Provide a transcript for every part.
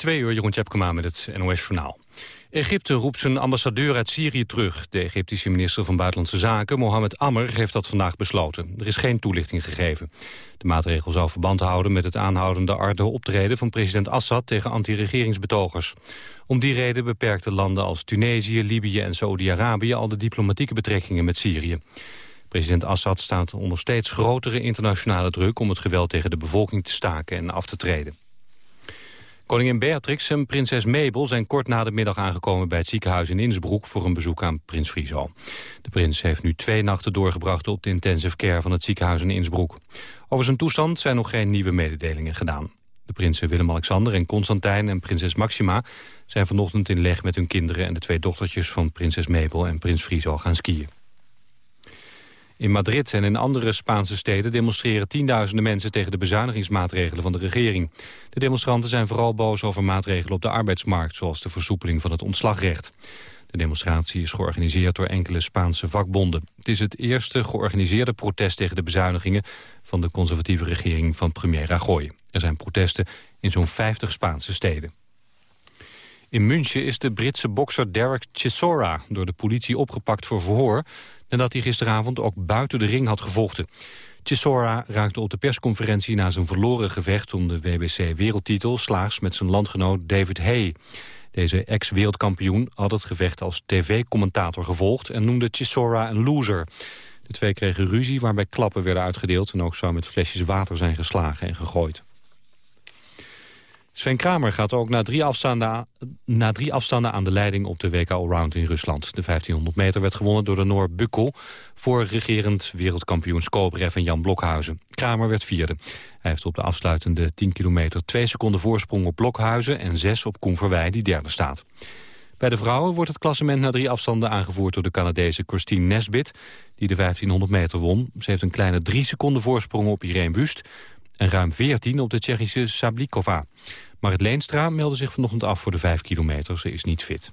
Twee uur, Jeroen Tjepkema met het NOS Journaal. Egypte roept zijn ambassadeur uit Syrië terug. De Egyptische minister van Buitenlandse Zaken, Mohamed Ammer, heeft dat vandaag besloten. Er is geen toelichting gegeven. De maatregel zou verband houden met het aanhoudende arde optreden van president Assad tegen anti-regeringsbetogers. Om die reden beperkten landen als Tunesië, Libië en Saoedi-Arabië al de diplomatieke betrekkingen met Syrië. President Assad staat onder steeds grotere internationale druk om het geweld tegen de bevolking te staken en af te treden. Koningin Beatrix en prinses Mabel zijn kort na de middag aangekomen bij het ziekenhuis in Innsbruck voor een bezoek aan prins Friso. De prins heeft nu twee nachten doorgebracht op de intensive care van het ziekenhuis in Innsbruck. Over zijn toestand zijn nog geen nieuwe mededelingen gedaan. De prinsen Willem-Alexander en Constantijn en prinses Maxima zijn vanochtend in leg met hun kinderen en de twee dochtertjes van prinses Mabel en prins Friso gaan skiën. In Madrid en in andere Spaanse steden demonstreren tienduizenden mensen tegen de bezuinigingsmaatregelen van de regering. De demonstranten zijn vooral boos over maatregelen op de arbeidsmarkt, zoals de versoepeling van het ontslagrecht. De demonstratie is georganiseerd door enkele Spaanse vakbonden. Het is het eerste georganiseerde protest tegen de bezuinigingen van de conservatieve regering van premier Rajoy. Er zijn protesten in zo'n 50 Spaanse steden. In München is de Britse bokser Derek Chisora door de politie opgepakt voor verhoor nadat hij gisteravond ook buiten de ring had gevochten. Chisora raakte op de persconferentie na zijn verloren gevecht om de WBC-wereldtitel slaags met zijn landgenoot David Hay. Deze ex-wereldkampioen had het gevecht als tv-commentator gevolgd en noemde Chisora een loser. De twee kregen ruzie waarbij klappen werden uitgedeeld en ook zou met flesjes water zijn geslagen en gegooid. Sven Kramer gaat ook na drie, afstanden, na afstanden aan de leiding op de WK Allround in Rusland. De 1500 meter werd gewonnen door de Noor Bukkel... voor regerend wereldkampioen Skobrev en Jan Blokhuizen. Kramer werd vierde. Hij heeft op de afsluitende 10 kilometer twee seconden voorsprong op Blokhuizen... en zes op Koen Verwij, die derde staat. Bij de vrouwen wordt het klassement na drie afstanden aangevoerd... door de Canadese Christine Nesbit, die de 1500 meter won. Ze heeft een kleine drie seconden voorsprong op Irene Wust... en ruim 14 op de Tsjechische Sablikova. Maar het Leenstra meldde zich vanochtend af voor de 5 kilometer. Ze is niet fit.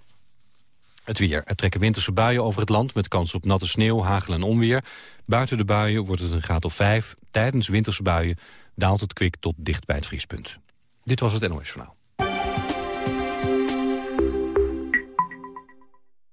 Het weer. Er trekken winterse buien over het land... met kans op natte sneeuw, hagel en onweer. Buiten de buien wordt het een graad of 5. Tijdens winterse buien daalt het kwik tot dicht bij het vriespunt. Dit was het NOS Journaal.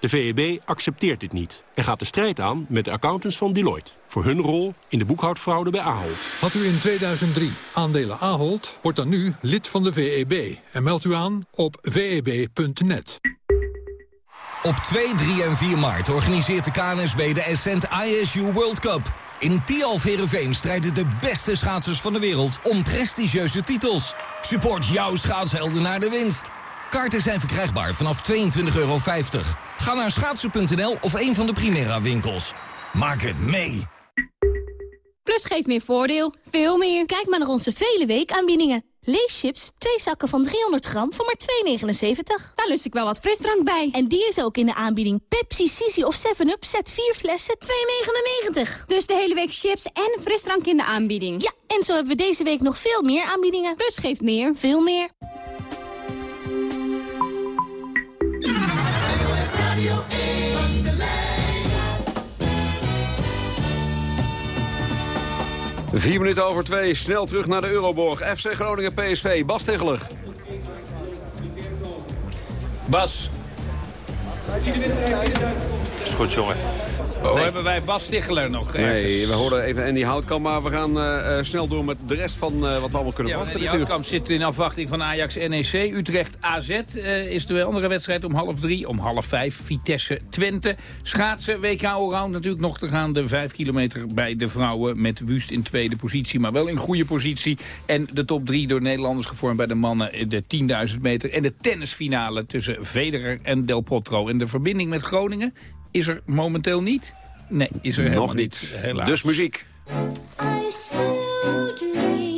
De VEB accepteert dit niet en gaat de strijd aan met de accountants van Deloitte... voor hun rol in de boekhoudfraude bij Ahold. Had u in 2003 aandelen Ahold, wordt dan nu lid van de VEB... en meldt u aan op veb.net. Op 2, 3 en 4 maart organiseert de KNSB de Ascent ISU World Cup... In Tialf Herenveen strijden de beste schaatsers van de wereld om prestigieuze titels. Support jouw schaatshelden naar de winst. Kaarten zijn verkrijgbaar vanaf 22,50 euro. Ga naar schaatsen.nl of een van de Primera winkels. Maak het mee. Plus geeft meer voordeel. Veel meer. Kijk maar naar onze vele weekaanbiedingen. Leeschips, twee zakken van 300 gram voor maar 2,79. Daar lust ik wel wat frisdrank bij. En die is ook in de aanbieding. Pepsi, Sisi of 7-Up, zet 4 flessen, 2,99. Dus de hele week chips en frisdrank in de aanbieding. Ja, en zo hebben we deze week nog veel meer aanbiedingen. Plus geeft meer. Veel meer. 4 minuten over twee, snel terug naar de Euroborg. FC Groningen PSV, Bas Tegeler. Bas. Is goed, jongen. Oh, hebben wij Bas Sticheler nog ergens? Nee, we horen even Andy Houtkamp, maar we gaan uh, snel door met de rest van uh, wat we allemaal kunnen ja, wachten. Andy Houtkamp zit in afwachting van Ajax-NEC. Utrecht-AZ uh, is de andere wedstrijd om half drie. Om half vijf Vitesse-Twente. Schaatsen, WK Allround natuurlijk nog te gaan. De vijf kilometer bij de vrouwen met Wust in tweede positie. Maar wel in goede positie. En de top drie door Nederlanders gevormd bij de mannen. De 10.000 meter en de tennisfinale tussen Federer en Del Potro. En de verbinding met Groningen is er momenteel niet. Nee, is er helemaal Nog niet. Helaas. Dus muziek. I still dream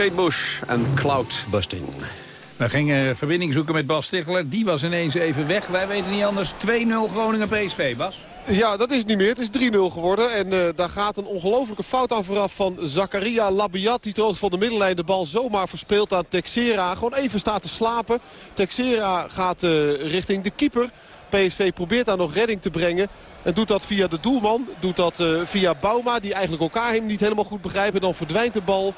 Kate Bush en Cloudbusting. We gingen verbinding zoeken met Bas Stichler. Die was ineens even weg. Wij weten niet anders. 2-0 Groningen PSV, Bas. Ja, dat is het niet meer. Het is 3-0 geworden. En eh, daar gaat een ongelofelijke fout aan vooraf van Zakaria Labiat. Die troost van de middenlijn de bal zomaar verspeelt aan Texera. Gewoon even staat te slapen. Texera gaat eh, richting de keeper. PSV probeert daar nog redding te brengen. En doet dat via de doelman. Doet dat eh, via Bauma. Die eigenlijk elkaar hem niet helemaal goed begrijpen. Dan verdwijnt de bal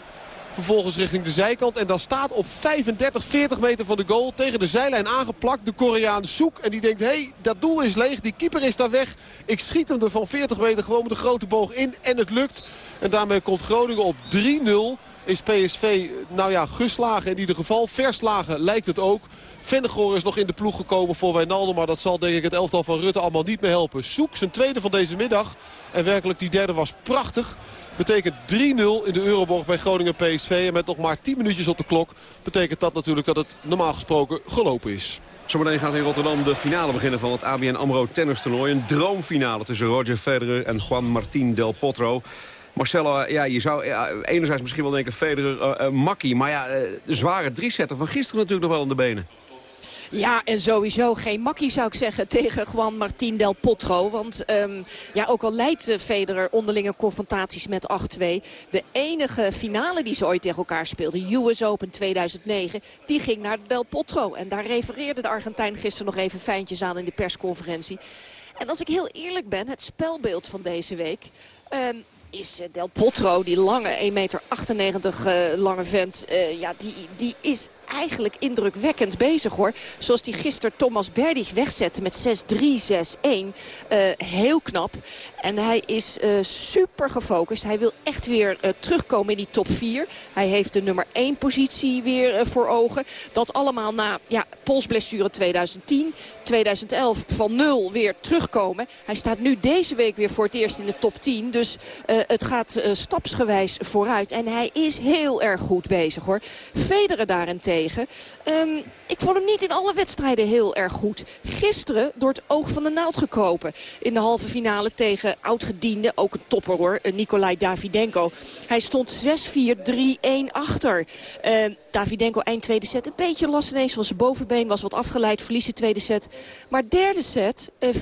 vervolgens richting de zijkant. En dan staat op 35, 40 meter van de goal tegen de zijlijn aangeplakt de Koreaan Soek. En die denkt, hé, hey, dat doel is leeg, die keeper is daar weg. Ik schiet hem er van 40 meter gewoon met een grote boog in en het lukt. En daarmee komt Groningen op 3-0. Is PSV, nou ja, geslagen in ieder geval. Verslagen lijkt het ook. Vennegoor is nog in de ploeg gekomen voor Wijnaldum. Maar dat zal denk ik het elftal van Rutte allemaal niet meer helpen. Soek, zijn tweede van deze middag. En werkelijk die derde was prachtig. Betekent 3-0 in de Euroborg bij Groningen PSV. En met nog maar 10 minuutjes op de klok betekent dat natuurlijk dat het normaal gesproken gelopen is. Zometeen gaat in Rotterdam de finale beginnen van het ABN AMRO tennistoernooi. Een droomfinale tussen Roger Federer en Juan Martín Del Potro. Marcelo, ja, je zou ja, enerzijds misschien wel denken Federer, uh, makkie. Maar ja, de zware drie-setter van gisteren natuurlijk nog wel aan de benen. Ja, en sowieso geen makkie zou ik zeggen tegen Juan Martín Del Potro. Want um, ja, ook al leidt Federer onderlinge confrontaties met 8-2. De enige finale die ze ooit tegen elkaar speelden, US Open 2009, die ging naar Del Potro. En daar refereerde de Argentijn gisteren nog even fijntjes aan in de persconferentie. En als ik heel eerlijk ben, het spelbeeld van deze week... Um, is Del Potro, die lange 1,98 meter uh, lange vent, uh, ja, die, die is eigenlijk indrukwekkend bezig hoor. Zoals die gisteren Thomas Berdych wegzette met 6-3, 6-1. Uh, heel knap. En hij is uh, super gefocust. Hij wil echt weer uh, terugkomen in die top 4. Hij heeft de nummer 1 positie weer voor ogen. Dat allemaal na ja, polsblessure 2010. 2011 van 0 weer terugkomen. Hij staat nu deze week weer voor het eerst in de top 10. Dus het gaat stapsgewijs vooruit. En hij is heel erg goed bezig hoor. Federer daarentegen. Um, ik vond hem niet in alle wedstrijden heel erg goed. Gisteren door het oog van de naald gekropen. In de halve finale tegen oudgediende, ook een topper hoor, Nikolai Davidenko. Hij stond 6-4-3-1 achter. Uh, Davidenko eind tweede set een beetje last ineens van zijn bovenbeen. Was wat afgeleid, verlies de tweede set. Maar derde set, uh,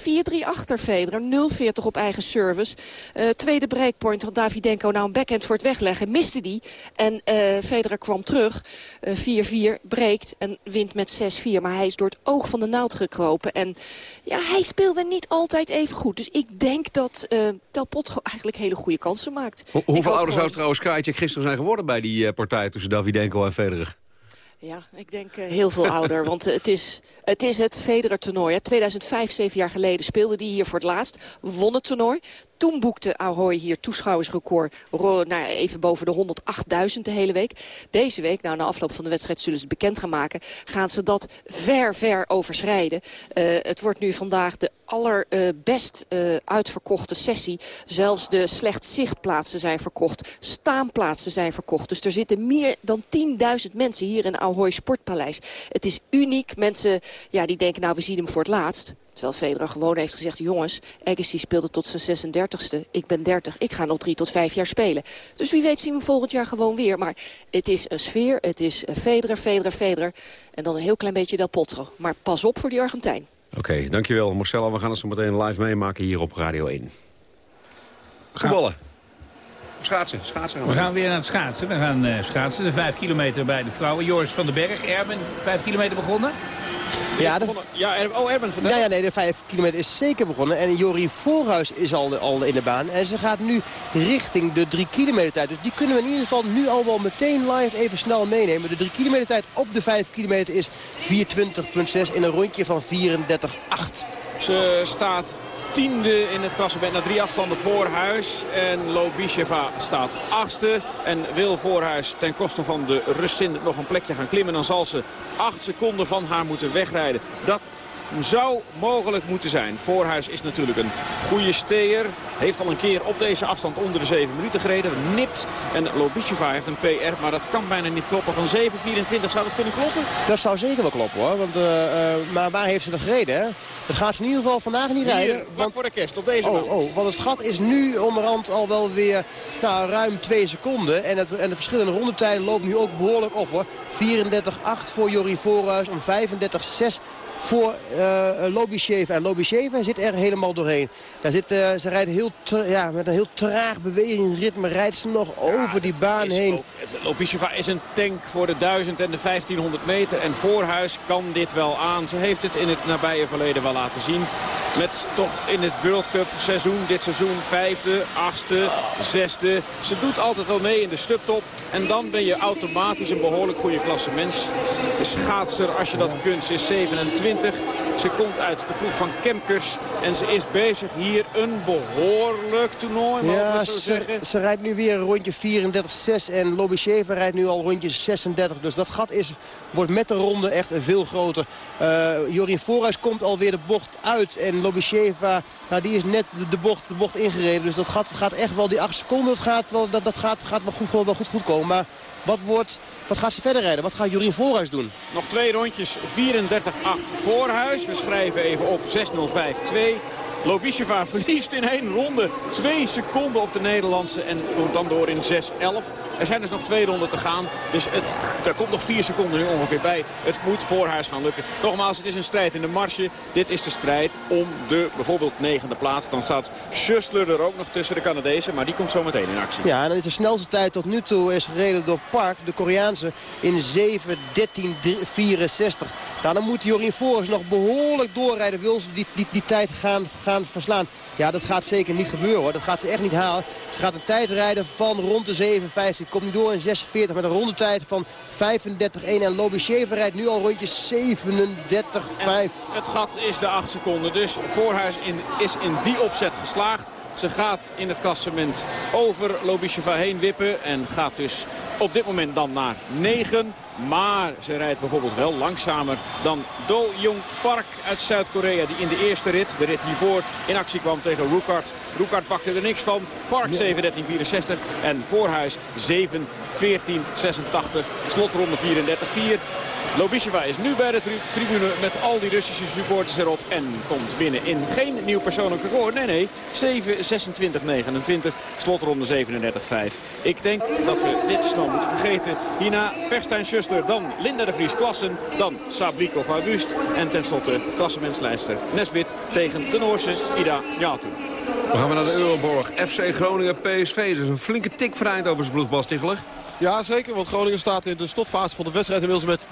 4-3 achter Federer. 0-40 op eigen service. Uh, tweede breakpoint had Davidenko nou een backhand voor het wegleggen. Miste die. En Federer kwam terug. 4-4 breekt en wint met 6-4. Maar hij is door het oog van de naald gekropen. En ja, hij speelde niet altijd even goed. Dus ik denk dat uh, Potro eigenlijk hele goede kansen maakt. Ho hoeveel ouder zou trouwens Krajicek gisteren zijn geworden bij die uh, partij tussen Davidenko en Federer? Ja, ik denk uh, heel veel ouder. Want uh, het, is, het is het Federer-toernooi. 2005, zeven jaar geleden, speelde hij hier voor het laatst. Won het toernooi. Toen boekte Ahoy hier toeschouwersrecord nou, even boven de 108.000 de hele week. Deze week, nou na afloop van de wedstrijd zullen ze het bekend gaan maken... gaan ze dat ver, ver overschrijden. Uh, het wordt nu vandaag de allerbest uh, uitverkochte sessie. Zelfs de slecht zichtplaatsen zijn verkocht. Staanplaatsen zijn verkocht. Dus er zitten meer dan 10.000 mensen hier in Ahoy Sportpaleis. Het is uniek. Mensen ja, die denken, nou we zien hem voor het laatst. Terwijl Federer gewoon heeft gezegd... jongens, Agassi speelde tot zijn 36e. Ik ben 30. Ik ga nog drie tot vijf jaar spelen. Dus wie weet zien we volgend jaar gewoon weer. Maar het is een sfeer. Het is Federer, Federer, Federer. En dan een heel klein beetje Del Potro. Maar pas op voor die Argentijn. Oké, okay, dankjewel Marcella. We gaan het zo meteen live meemaken hier op Radio 1. Voetballen. Schaatsen, schaatsen gaan we. we gaan weer naar het schaatsen. We gaan uh, schaatsen. De vijf kilometer bij de vrouwen. Joris van den Berg, Erben, vijf kilometer begonnen. Ja, de... ja, oh, Erben, ja, ja, nee, de 5 kilometer is zeker begonnen. En Jorien Voorhuis is al, al in de baan. En ze gaat nu richting de 3 kilometer tijd. Dus die kunnen we in ieder geval nu al wel meteen live even snel meenemen. De 3 kilometer tijd op de 5 kilometer is 420.6 in een rondje van 34,8. Ze staat tiende in het klassement na drie afstanden Voorhuis. En Lobisheva staat achtste. En wil Voorhuis ten koste van de Russin nog een plekje gaan klimmen. Dan zal ze acht seconden van haar moeten wegrijden. Dat zou mogelijk moeten zijn. Voorhuis is natuurlijk een goede steer. Heeft al een keer op deze afstand onder de 7 minuten gereden. Nipt. En Lobisheva heeft een PR, maar dat kan bijna niet kloppen. Van 7.24 zou dat kunnen kloppen? Dat zou zeker wel kloppen hoor. Want, eh, eh, maar waar heeft ze dan gereden? Hè? Dat gaat ze in ieder geval vandaag niet rijden. Hier, vlak voor de kerst, op deze Oh, oh, want het gat is nu onderhand al wel weer nou, ruim 2 seconden. En, het, en de verschillende rondetijden lopen nu ook behoorlijk op hoor. 34-8 voor Jorien Voorhuis om 35-6 voor uh, Lobisheva. En Lobisheva zit er helemaal doorheen. Daar zit, uh, ze rijdt heel ja, met een heel traag bewegingsritme. Rijdt ze nog over die baan heen. ook- Lobisheva is een tank voor de 1000 en de 1500 meter. En Voorhuis kan dit wel aan. Ze heeft het in het nabije verleden wel laten zien. Met toch in het World Cup seizoen, dit seizoen, vijfde, achtste, zesde. Ze doet altijd wel mee in de subtop. En dan ben je automatisch een behoorlijk goede klassemens. De schaatser, als je dat kunt, ze is 27. Ze komt uit de ploeg van Kemkers. En ze is bezig hier een behoorlijk toernooi, Ja, zo ze, zeggen. ze rijdt nu weer een rondje 34-6 en Lobisheva rijdt nu al rondje 36. Dus dat gat is, wordt met de ronde echt veel groter. Eh Jorien Voorhuis komt alweer de bocht uit en Lobisheva, nou, die is net de, de bocht, de bocht ingereden. Dus dat gat gaat echt wel, die 8 seconden, dat gaat wel, dat, dat gaat, gaat wel, goed, wel goed, goed komen. Maar wat, wordt, wat gaat ze verder rijden? Wat gaat Jorien Voorhuis doen? Nog twee rondjes, 34-8 voorhuis. We schrijven even op 6-0-5-2. Bay. Lobisheva verliest in één ronde twee seconden op de Nederlandse en komt dan door in 6-11. Er zijn dus nog twee ronden te gaan, dus het, er komt nog vier seconden nu ongeveer bij. Het moet voorhuis gaan lukken. Nogmaals, het is een strijd in de marge. Dit is de strijd om de bijvoorbeeld negende plaats. Dan staat Schussler er ook nog tussen de Canadezen, maar die komt zo meteen in actie. Ja, en dan is de snelste tijd tot nu toe is gereden door Park, de Koreaanse, in 7.13.64. Nou, dan moet Jorien Forens nog behoorlijk doorrijden. Wil ze die, die, die tijd gaan, gaan verslaan? Ja, dat gaat zeker niet gebeuren hoor. Dat gaat ze echt niet halen. Ze gaat een tijd rijden van rond de 7.50. Komt nu door in 46 met een rondetijd van 35.1. En Lobisheva rijdt nu al rondjes 37.5. Het gat is de 8 seconden. Dus Voorhuis in, is in die opzet geslaagd. Ze gaat in het klassement over Lobisheva heen wippen. En gaat dus op dit moment dan naar 9. Maar ze rijdt bijvoorbeeld wel langzamer dan Do Jong Park uit Zuid-Korea. Die in de eerste rit, de rit hiervoor, in actie kwam tegen Roekart. Roekart pakte er niks van. Park 7.13.64 en Voorhuis 7.14.86. Slotronde 34.4. Lobisheva is nu bij de tri- tribune met al die Russische supporters erop. En komt binnen in geen nieuw persoonlijk record. Nee, nee. 7-26-29. Slotronde 37-5. Ik denk dat we dit snel moeten vergeten. Hierna Perstijn Schussler. Dan Linda de Vries Klassen. Dan Sablikov August. En tenslotte klassementslijster Nesbit tegen de Noorse Ida Jatu. Dan gaan we naar de Euroborg. FC Groningen PSV. Dus een flinke tik bloed, Bas Ticheler. Ja, zeker. Want Groningen staat in de slotfase van de wedstrijd inmiddels met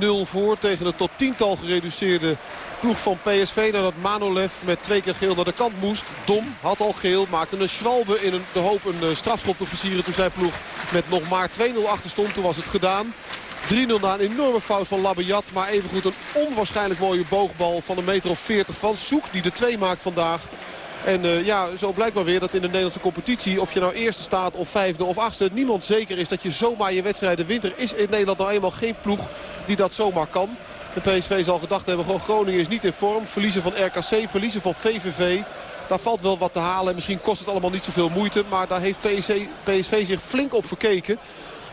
3-0 voor. Tegen de tot tiental gereduceerde ploeg van PSV. Nadat Manolev met twee keer geel naar de kant moest. Dom had al geel. Maakte een schwalbe in een, de hoop een eh, strafschop te versieren. Toen zijn ploeg met nog maar 2-0 achter stond. Toen was het gedaan. 3-0 na een enorme fout van Labiat. Maar evengoed een onwaarschijnlijk mooie boogbal van een meter of 40 van Soek. Die de twee maakt vandaag. En eh, ja, zo blijkt maar weer dat in de Nederlandse competitie... of je nou eerste staat of vijfde of achtste... niemand zeker is dat je zomaar je wedstrijden wint. Er is in Nederland nou eenmaal geen ploeg die dat zomaar kan. De PSV zal gedacht hebben, Groningen is niet in vorm. Verliezen van RKC, verliezen van VVV. Daar valt wel wat te halen. En misschien kost het allemaal niet zoveel moeite. Maar daar heeft PSV zich flink op verkeken.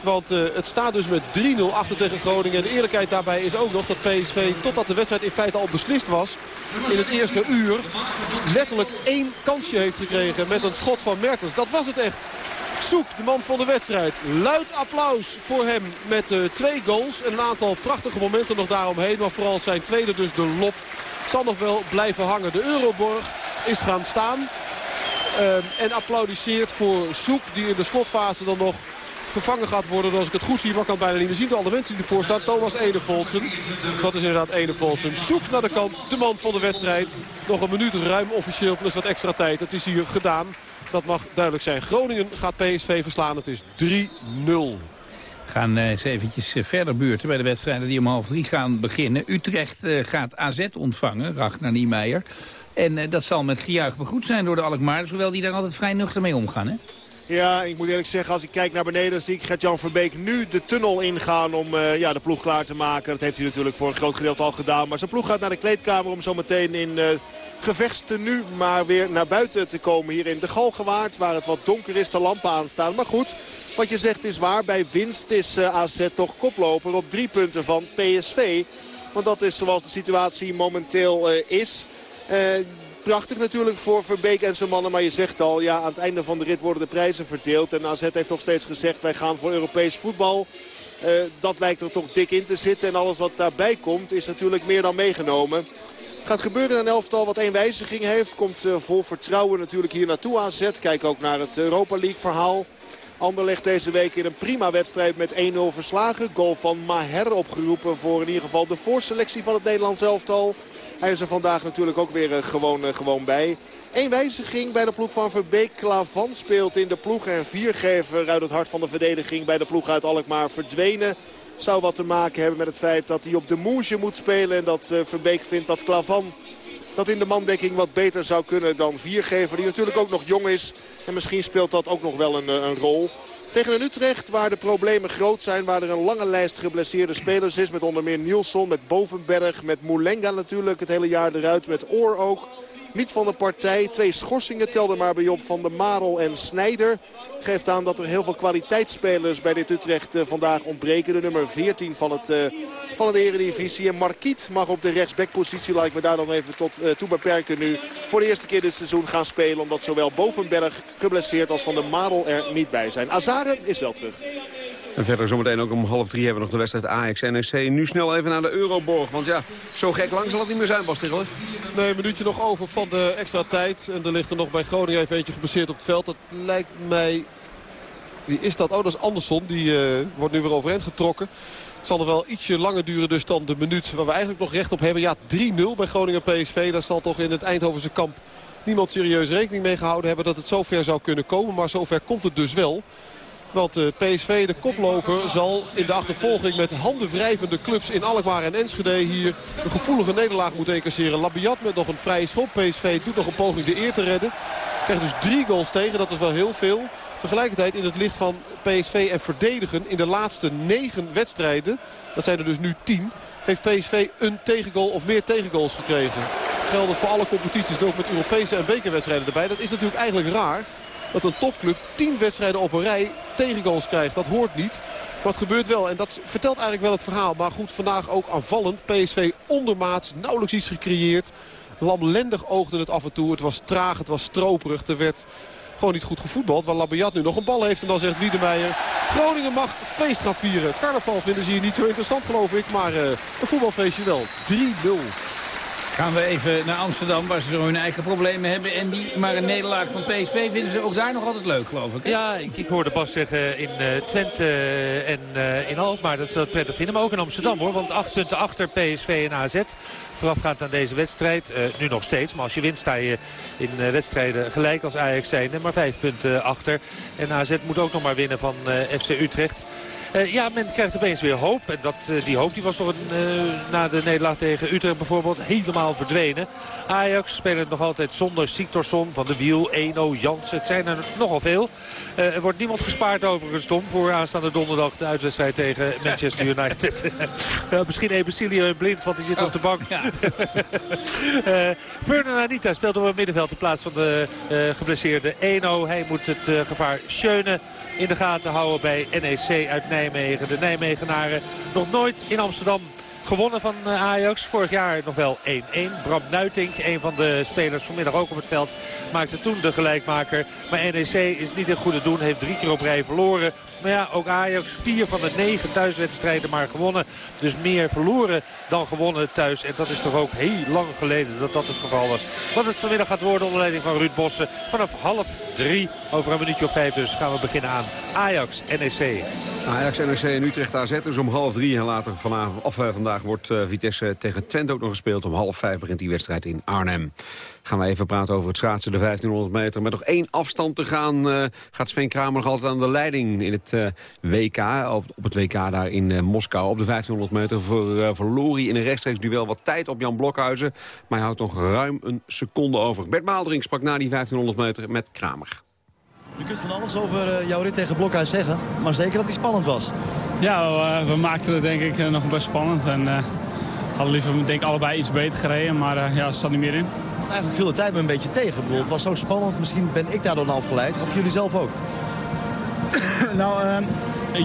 Want eh, het staat dus met 3-0 achter tegen Groningen. En de eerlijkheid daarbij is ook nog dat PSV, totdat de wedstrijd in feite al beslist was... in het eerste uur letterlijk één kansje heeft gekregen met een schot van Mertens. Dat was het echt. Soek, de man van de wedstrijd. Luid applaus voor hem met eh, twee goals. En een aantal prachtige momenten nog daaromheen. Maar vooral zijn tweede dus de lop. Zal nog wel blijven hangen. De Euroborg is gaan staan. Ehm, en applaudisseert voor Soek die in de slotfase dan nog vervangen gaat worden. Als ik het goed zie, maar ik kan het bijna niet meer zien. Door alle mensen die ervoor staan. Thomas Enevoltsen. Dat is inderdaad Enevoltsen. Zoek naar de kant. De man van de wedstrijd. Nog een minuut ruim officieel plus wat extra tijd. Het is hier gedaan. Dat mag duidelijk zijn. Groningen gaat PSV verslaan. Het is 3-0. We gaan eh, eens eventjes eh, verder buurten bij de wedstrijden die om half drie gaan beginnen. Utrecht eh, gaat AZ ontvangen, Ragnar Niemeyer. En dat zal met gejuich begroet zijn door de Alkmaarders. Hoewel die daar altijd vrij nuchter mee omgaan, hè? Ja, ik moet eerlijk zeggen, als ik kijk naar beneden... zie ik Gert-Jan Verbeek nu de tunnel ingaan om eh, ja, de ploeg klaar te maken. Dat heeft hij natuurlijk voor een groot gedeelte al gedaan. Maar zijn ploeg gaat naar de kleedkamer om zo meteen in uh, gevechtstenu... maar weer naar buiten te komen hier in de Galgenwaard... waar het wat donker is, de lampen aanstaan. Maar goed, wat je zegt is waar. Bij winst is uh, AZ toch koploper op drie punten van PSV. Want dat is zoals de situatie momenteel is... Prachtig natuurlijk voor Verbeek en zijn mannen. Maar je zegt al, ja, aan het einde van de rit worden de prijzen verdeeld. En AZ heeft nog steeds gezegd, wij gaan voor Europees voetbal. Uh, dat lijkt er toch dik in te zitten. En alles wat daarbij komt is natuurlijk meer dan meegenomen. Het gaat gebeuren in een elftal wat één wijziging heeft. Komt uh, vol vertrouwen natuurlijk hier naartoe AZ. Kijk ook naar het Europa League verhaal. Anderlecht deze week in een prima wedstrijd met 1-0 verslagen. Goal van Maher opgeroepen voor in ieder geval de voorselectie van het Nederlands elftal. Hij is er vandaag natuurlijk ook weer gewoon, gewoon bij. Eén wijziging bij de ploeg van Verbeek. Klavan speelt in de ploeg. En viergever uit het hart van de verdediging bij de ploeg uit Alkmaar verdwenen. Zou wat te maken hebben met het feit dat hij op de moesje moet spelen. En dat Verbeek vindt dat Klavan dat in de mandekking wat beter zou kunnen dan viergever. Die natuurlijk ook nog jong is. En misschien speelt dat ook nog wel een, een rol. Tegen een Utrecht waar de problemen groot zijn. Waar er een lange lijst geblesseerde spelers is. Met onder meer Nielsen, met Bovenberg, met Moulenga natuurlijk het hele jaar eruit. Met Oor ook. Niet van de partij. Twee schorsingen telden maar bij op van de Marel en Snijder. Geeft aan dat er heel veel kwaliteitsspelers bij dit Utrecht uh, vandaag ontbreken. De nummer 14 van, het, uh, van de Eredivisie. En Marquiet mag op de rechtsbackpositie, laat ik me daar dan even tot, uh, toe beperken nu. Voor de eerste keer dit seizoen gaan spelen. Omdat zowel Bovenberg geblesseerd als van de Marel er niet bij zijn. Azare is wel terug. En verder zometeen ook om half drie hebben we nog de wedstrijd Ajax-NEC. Nu snel even naar de Euroborg. Want ja, zo gek lang zal het niet meer zijn, Bas. Nee, een minuutje nog over van de extra tijd. En er ligt er nog bij Groningen even eentje gebaseerd op het veld. Dat lijkt mij... Wie is dat? Oh, dat is Andersson. Die uh, wordt nu weer overeind getrokken. Het zal er wel ietsje langer duren dus dan de minuut waar we eigenlijk nog recht op hebben. Ja, 3-0 bij Groningen PSV. Daar zal toch in het Eindhovense kamp niemand serieus rekening mee gehouden hebben dat het zover zou kunnen komen. Maar zover komt het dus wel. Want de PSV, de koploper, zal in de achtervolging met handen wrijvende clubs in Alkmaar en Enschede hier een gevoelige nederlaag moeten incasseren. Labiat met nog een vrije schop. PSV doet nog een poging de eer te redden. Krijgt dus drie goals tegen, dat is wel heel veel. Tegelijkertijd in het licht van PSV en verdedigen in de laatste negen wedstrijden, dat zijn er dus nu tien, heeft PSV een tegengoal of meer tegengoals gekregen. Geldt voor alle competities, ook met Europese en bekerwedstrijden erbij. Dat is natuurlijk eigenlijk raar dat een topclub 10 wedstrijden op een rij tegengoals krijgt. Dat hoort niet. Maar het gebeurt wel. En dat vertelt eigenlijk wel het verhaal. Maar goed, vandaag ook aanvallend. PSV ondermaats. Nauwelijks iets gecreëerd. Lamlendig oogde het af en toe. Het was traag, het was stroperig. Er werd gewoon niet goed gevoetbald. Waar Labiat nu nog een bal heeft. En dan zegt Wiedemeijer, Groningen mag feest gaan vieren. Het carnaval vinden ze hier niet zo interessant geloof ik. Maar uh, een voetbalfeestje wel. 3-0. Gaan we even naar Amsterdam, waar ze zo hun eigen problemen hebben. En die, maar een nederlaag van PSV vinden ze ook daar nog altijd leuk, geloof ik. Hè? Ja, ik, hoorde Bas zeggen in uh, Twente en uh, in Alkmaar dat ze dat prettig vinden. Maar ook in Amsterdam hoor, want acht punten achter PSV en AZ. Voorafgaand aan deze wedstrijd, uh, nu nog steeds. Maar als je wint sta je in wedstrijden gelijk als Ajax zijnde. Maar vijf punten achter. En AZ moet ook nog maar winnen van FC Utrecht. Uh, ja, men krijgt opeens weer hoop. En dat, uh, die hoop die was nog een, uh, na de nederlaag tegen Utrecht bijvoorbeeld helemaal verdwenen. Ajax spelen nog altijd zonder Siktorsson, Van de Wiel, Eno, Jansen. Het zijn er nogal veel. er wordt niemand gespaard overigens, Tom, voor aanstaande donderdag de uitwedstrijd tegen Manchester United. misschien Ebesilio en Blind, want die zit oh, op de bank. Ja. Vernon Anita speelt op het middenveld in plaats van de geblesseerde Eno. Hij moet het gevaar Schöne in de gaten houden bij NEC uit Nijmegen. De Nijmegenaren nog nooit in Amsterdam gewonnen van Ajax. Vorig jaar nog wel 1-1. Bram Nuitink, een van de spelers vanmiddag ook op het veld, maakte toen de gelijkmaker. Maar NEC is niet in goede doen, heeft drie keer op rij verloren. Maar ja, ook Ajax, vier van de negen thuiswedstrijden maar gewonnen. Dus meer verloren dan gewonnen thuis. En dat is toch ook heel lang geleden dat dat het geval was. Wat het vanmiddag gaat worden onder leiding van Ruud Bossen. Vanaf half drie, over een minuutje of vijf dus, gaan we beginnen aan Ajax NEC. Ajax NEC en Utrecht AZ dus om half drie. En later vanavond, of, uh, vandaag wordt uh, Vitesse tegen Twente ook nog gespeeld. Om half vijf begint die wedstrijd in Arnhem. Gaan we even praten over het schaatsen, de 1500 meter. Met nog één afstand te gaan uh, gaat Sven Kramer nog altijd aan de leiding in het uh, WK. Op, op, het WK daar in uh, Moskou. Op de 1500 meter ver, verloor hij in een rechtstreeks duel wat tijd op Jan Blokhuizen. Maar hij houdt nog ruim een seconde over. Bert Maaldering sprak na die 1500 meter met Kramer. Je kunt van alles over eh, jouw rit tegen Blokhuis zeggen, maar zeker dat die spannend was. Ja, we, we maakten het denk ik eh, nog best spannend. En eh, hadden liever denk ik allebei iets beter gereden, maar eh, ja, er zat niet meer in. Eigenlijk viel de tijd me een beetje tegen. Bedoel, Het was zo spannend, misschien ben ik daardoor afgeleid. Of jullie zelf ook. nou, eh,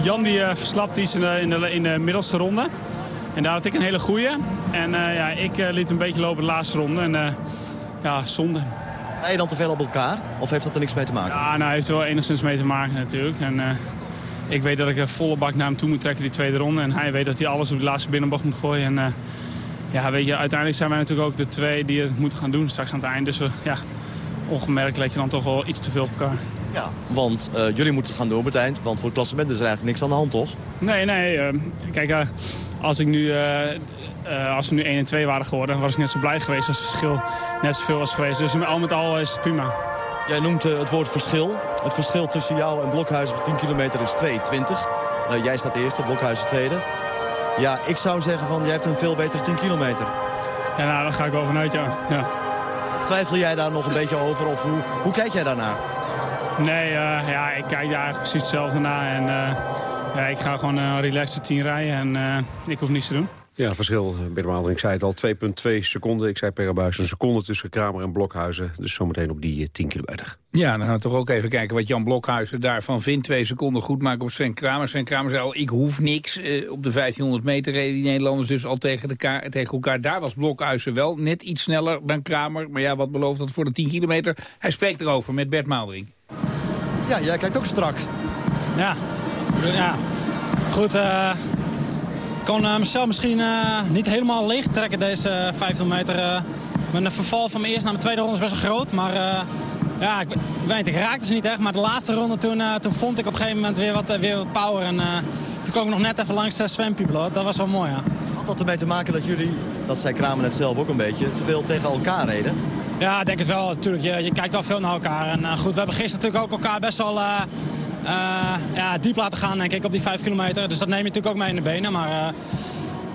Jan die eh, verslapt iets in de, in, de, in de middelste ronde. En daar had ik een hele goeie. En eh, ja, ik eh, liet een beetje lopen de laatste ronde. En ja, zonde. Rij je dan te veel op elkaar? Of heeft dat er niks mee te maken? Ja, nou, heeft er wel enigszins mee te maken natuurlijk. En ik weet dat ik een volle bak naar hem toe moet trekken die tweede ronde. En hij weet dat hij alles op de laatste binnenbocht moet gooien. En ja, weet je, uiteindelijk zijn wij natuurlijk ook de twee die het moeten gaan doen straks aan het eind. Dus we, ja, ongemerkt let je dan toch wel iets te veel op elkaar. Ja, want eh, jullie moeten het gaan doen op het eind. Want voor het klassement is er eigenlijk niks aan de hand, toch? Nee, nee. eh, kijk, eh, als, ik nu, als we nu 1 en 2 waren geworden, was ik net zo blij geweest als het verschil net zoveel was geweest. Dus al met al is het prima. Jij noemt het woord verschil. Het verschil tussen jou en Blokhuis op 10 kilometer is 2,20. Eh, jij staat eerste, Blokhuis tweede. Ja, ik zou zeggen van, jij hebt een veel betere 10 kilometer. Ja, nou, daar ga ik wel vanuit, ja. ja. Twijfel jij daar nog een beetje over? Of hoe, hoe kijk jij daarnaar? Nee, eh, ja, ik kijk daar eigenlijk precies hetzelfde naar. En eh, ja, ik ga gewoon een relaxed 10 rijden en eh, ik hoef niets te doen. Ja, verschil. eh, Bert Maalder, ik zei het al, 2,2 seconden. Ik zei per buis een seconde tussen Kramer en Blokhuizen. Dus zometeen op die eh, 10 kilometer. Ja, dan gaan we toch ook even kijken wat Jan Blokhuizen daarvan vindt. Twee seconden goed maken op Sven Kramer. Sven Kramer zei al, ik hoef niks. Eh, op de 1500 meter reden die Nederlanders dus al tegen, de tegen elkaar. Daar was Blokhuizen wel net iets sneller dan Kramer. Maar ja, wat belooft dat voor de 10 kilometer? Hij spreekt erover met Bert Maaldering. Ja, jij kijkt ook strak. Ja, ja. goed. eh kon eh, mezelf misschien eh, niet helemaal licht trekken deze eh, 15 meter. eh. mijn verval van mijn eerste naar mijn tweede ronde is best wel groot. Maar eh, ja, ik weet, ik raakte ze niet echt. Maar de laatste ronde toen, eh, toen vond ik op een gegeven moment weer wat, eh, weer wat power. En eh, toen kwam ik nog net even langs uh, Sven. Dat was wel mooi, ja. Had dat ermee te maken dat jullie, dat zei Kramer net zelf ook een beetje, te veel tegen elkaar reden? Ja, ik denk het wel. Natuurlijk, je, je kijkt wel veel naar elkaar. En eh, goed, we hebben gisteren natuurlijk ook elkaar best wel eh, eh, ja, diep laten gaan, denk ik, op die 5 kilometer. Dus dat neem je natuurlijk ook mee in de benen. Maar eh,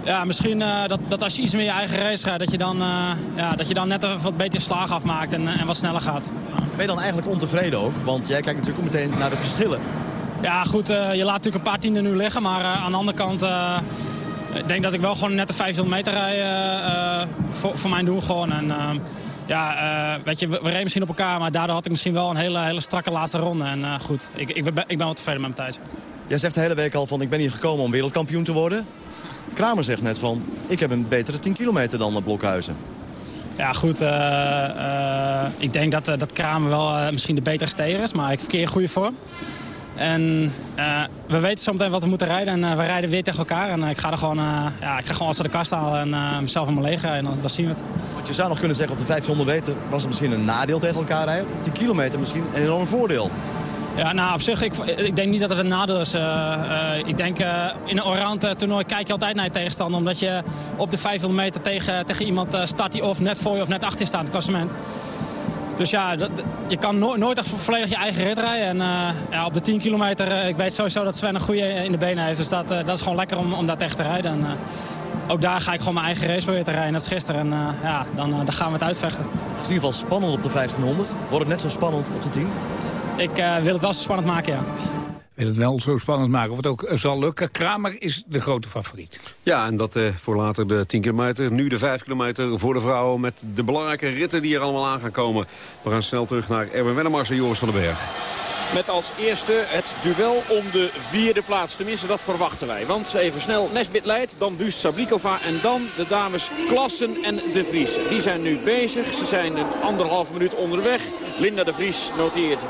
ja, misschien eh, dat, dat als je iets meer je eigen race rijdt, dat je dan, eh, ja, dat je dan net even wat beter slag afmaakt en, en wat sneller gaat. Ben je dan eigenlijk ontevreden ook? Want jij kijkt natuurlijk ook meteen naar de verschillen. Ja, goed, eh, je laat natuurlijk een paar tienden nu liggen. Maar eh, aan de andere kant, eh, ik denk dat ik wel gewoon net de 500 meter rij eh, eh, voor, voor mijn doel gewoon. En, eh, ja, eh, weet je, we, we reden misschien op elkaar, maar daardoor had ik misschien wel een hele, hele strakke laatste ronde. En eh, goed, ik, ik, ben, ik ben wel tevreden met mijn tijd. Jij zegt de hele week al van ik ben hier gekomen om wereldkampioen te worden. Kramer zegt net van ik heb een betere 10 kilometer dan Blokhuizen. Ja, goed. eh, ik denk dat, dat Kramer wel misschien de betere steer is, maar ik verkeer in goede vorm. En eh, we weten zometeen wat we moeten rijden en eh, we rijden weer tegen elkaar. En eh, ik ga er gewoon, ja, ik ga gewoon als ze de kast halen en mezelf helemaal leeg rijden. En dan, dan zien we het. Want je zou nog kunnen zeggen op de 1500 meter was het misschien een nadeel tegen elkaar rijden. Op 10 kilometer misschien een enorm voordeel. Ja, nou op zich, ik, ik denk niet dat het een nadeel is. Ik denk uh, in een allround uh, toernooi kijk je altijd naar je tegenstander. Omdat je op de 500 meter tegen, tegen iemand uh, start die of net voor je of net achter je staat in het klassement. Dus ja, dat, je kan no nooit echt volledig je eigen rit rijden. En uh, ja, op de 10 kilometer, ik weet sowieso dat Sven een goede in de benen heeft. Dus dat, dat is gewoon lekker om, om daar tegen te rijden. En, ook daar ga ik gewoon mijn eigen race proberen te rijden. Net als gisteren. En ja, dan, dan gaan we het uitvechten. Het is in ieder geval spannend op de 1500. Wordt het net zo spannend op de 10? Ik uh, wil het wel zo spannend maken, ja. Wil het wel zo spannend maken of het ook zal lukken. Kramer is de grote favoriet. Ja, en dat eh, voor later de 10 kilometer. Nu de 5 kilometer voor de vrouwen met de belangrijke ritten die er allemaal aan gaan komen. We gaan snel terug naar Erwin Wennemars en Joris van den Berg. Met als eerste het duel om de vierde plaats. Tenminste, dat verwachten wij. Want even snel, Nesbit leidt, dan Wust Sablikova en dan de dames Klassen en De Vries. Die zijn nu bezig. Ze zijn een anderhalf minuut onderweg. Linda De Vries noteert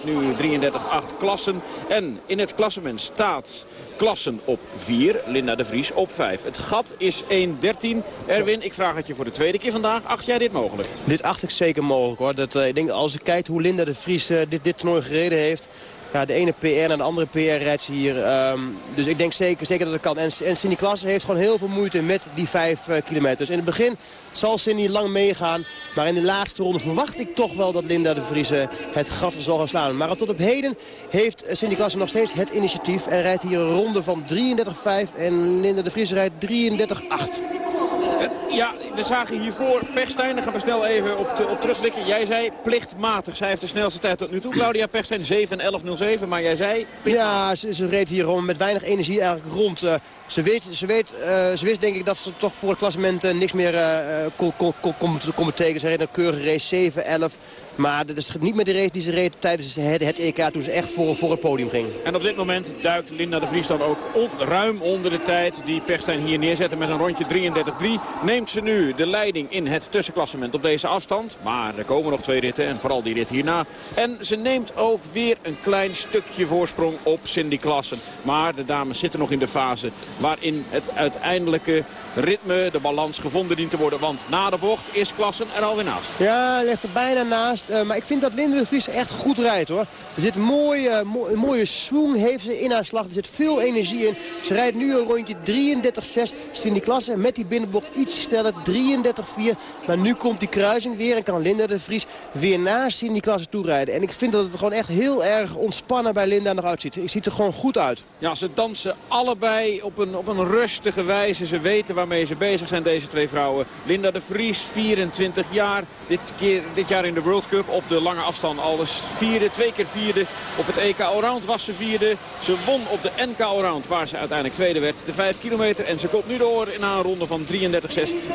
33-5, nu 33-8 Klassen. En in het klassement staat Klassen op 4, Linda De Vries op 5. Het gat is 1-13. Erwin, ik vraag het je voor de tweede keer vandaag. Acht jij dit mogelijk? Dit acht ik zeker mogelijk hoor. Dat, uh, ik denk, als ik kijk hoe Linda De Vries uh, dit, dit toernooi gereden heeft... Ja, de ene PR en de andere PR rijdt hier. Um, dus ik denk zeker, zeker dat het kan. En, en Cindy Klassen heeft gewoon heel veel moeite met die 5 uh. Dus in het begin zal Cindy lang meegaan. Maar in de laatste ronde verwacht ik toch wel dat Linda de Vries het gat zal gaan slaan. Maar tot op heden heeft Cindy Klassen nog steeds het initiatief. En rijdt hier een ronde van 33-5. En Linda de Vries rijdt 33-8. En ja, we zagen hiervoor Pechstein. Daar gaan we snel even op, te- op. Jij zei plichtmatig. Zij heeft de snelste tijd tot nu toe. Claudia Pechstein 7-11-07. Maar jij zei Ja, ze, reed hier gewoon met weinig energie eigenlijk rond. Eh, ze, weet, ze, weet, eh, ze wist denk ik dat ze toch voor het klassement eh, niks meer eh, kon, kon, kon. Ze reed een keurige race 7-11. Maar dat is niet meer de race die ze reed tijdens het, EK toen ze echt voor, voor het podium ging. En op dit moment duikt Linda de Vries dan ook ruim onder de tijd die Pechstein hier neerzette met een rondje 33-3. Neemt ze nu de leiding in het tussenklassement op deze afstand. Maar er komen nog twee ritten en vooral die rit hierna. En ze neemt ook weer een klein stukje voorsprong op Cindy Klassen. Maar de dames zitten nog in de fase waarin het uiteindelijke ritme, de balans gevonden dient te worden. Want na de bocht is Klassen er alweer naast. Ja, ligt er bijna naast. Eh, maar ik vind dat Linde de Vries echt goed rijdt hoor. Er zit een mooie, mo- een mooie swoon heeft ze in haar slag. Er zit veel energie in. Ze rijdt nu een rondje 33-6. Cindy Klasse met die binnenbocht iets sneller. 33-4. Maar nu komt die kruising weer en kan Linda de Vries weer naar Cindy Klasse toe rijden. En ik vind dat het gewoon echt heel erg ontspannen bij Linda nog uitziet. Het ziet er gewoon goed uit. Ja, ze dansen allebei op een, op een rustige wijze. Ze weten waarmee ze bezig zijn, deze twee vrouwen. Linda de Vries, 24 jaar. Dit, keer, dit jaar in de World Cup op de lange afstand al eens vierde. Twee keer vierde. Op het EK Allround was ze vierde. Ze won op de NK Allround, waar ze uiteindelijk tweede werd. De 5 kilometer. En ze komt nu door in een ronde van 33-6.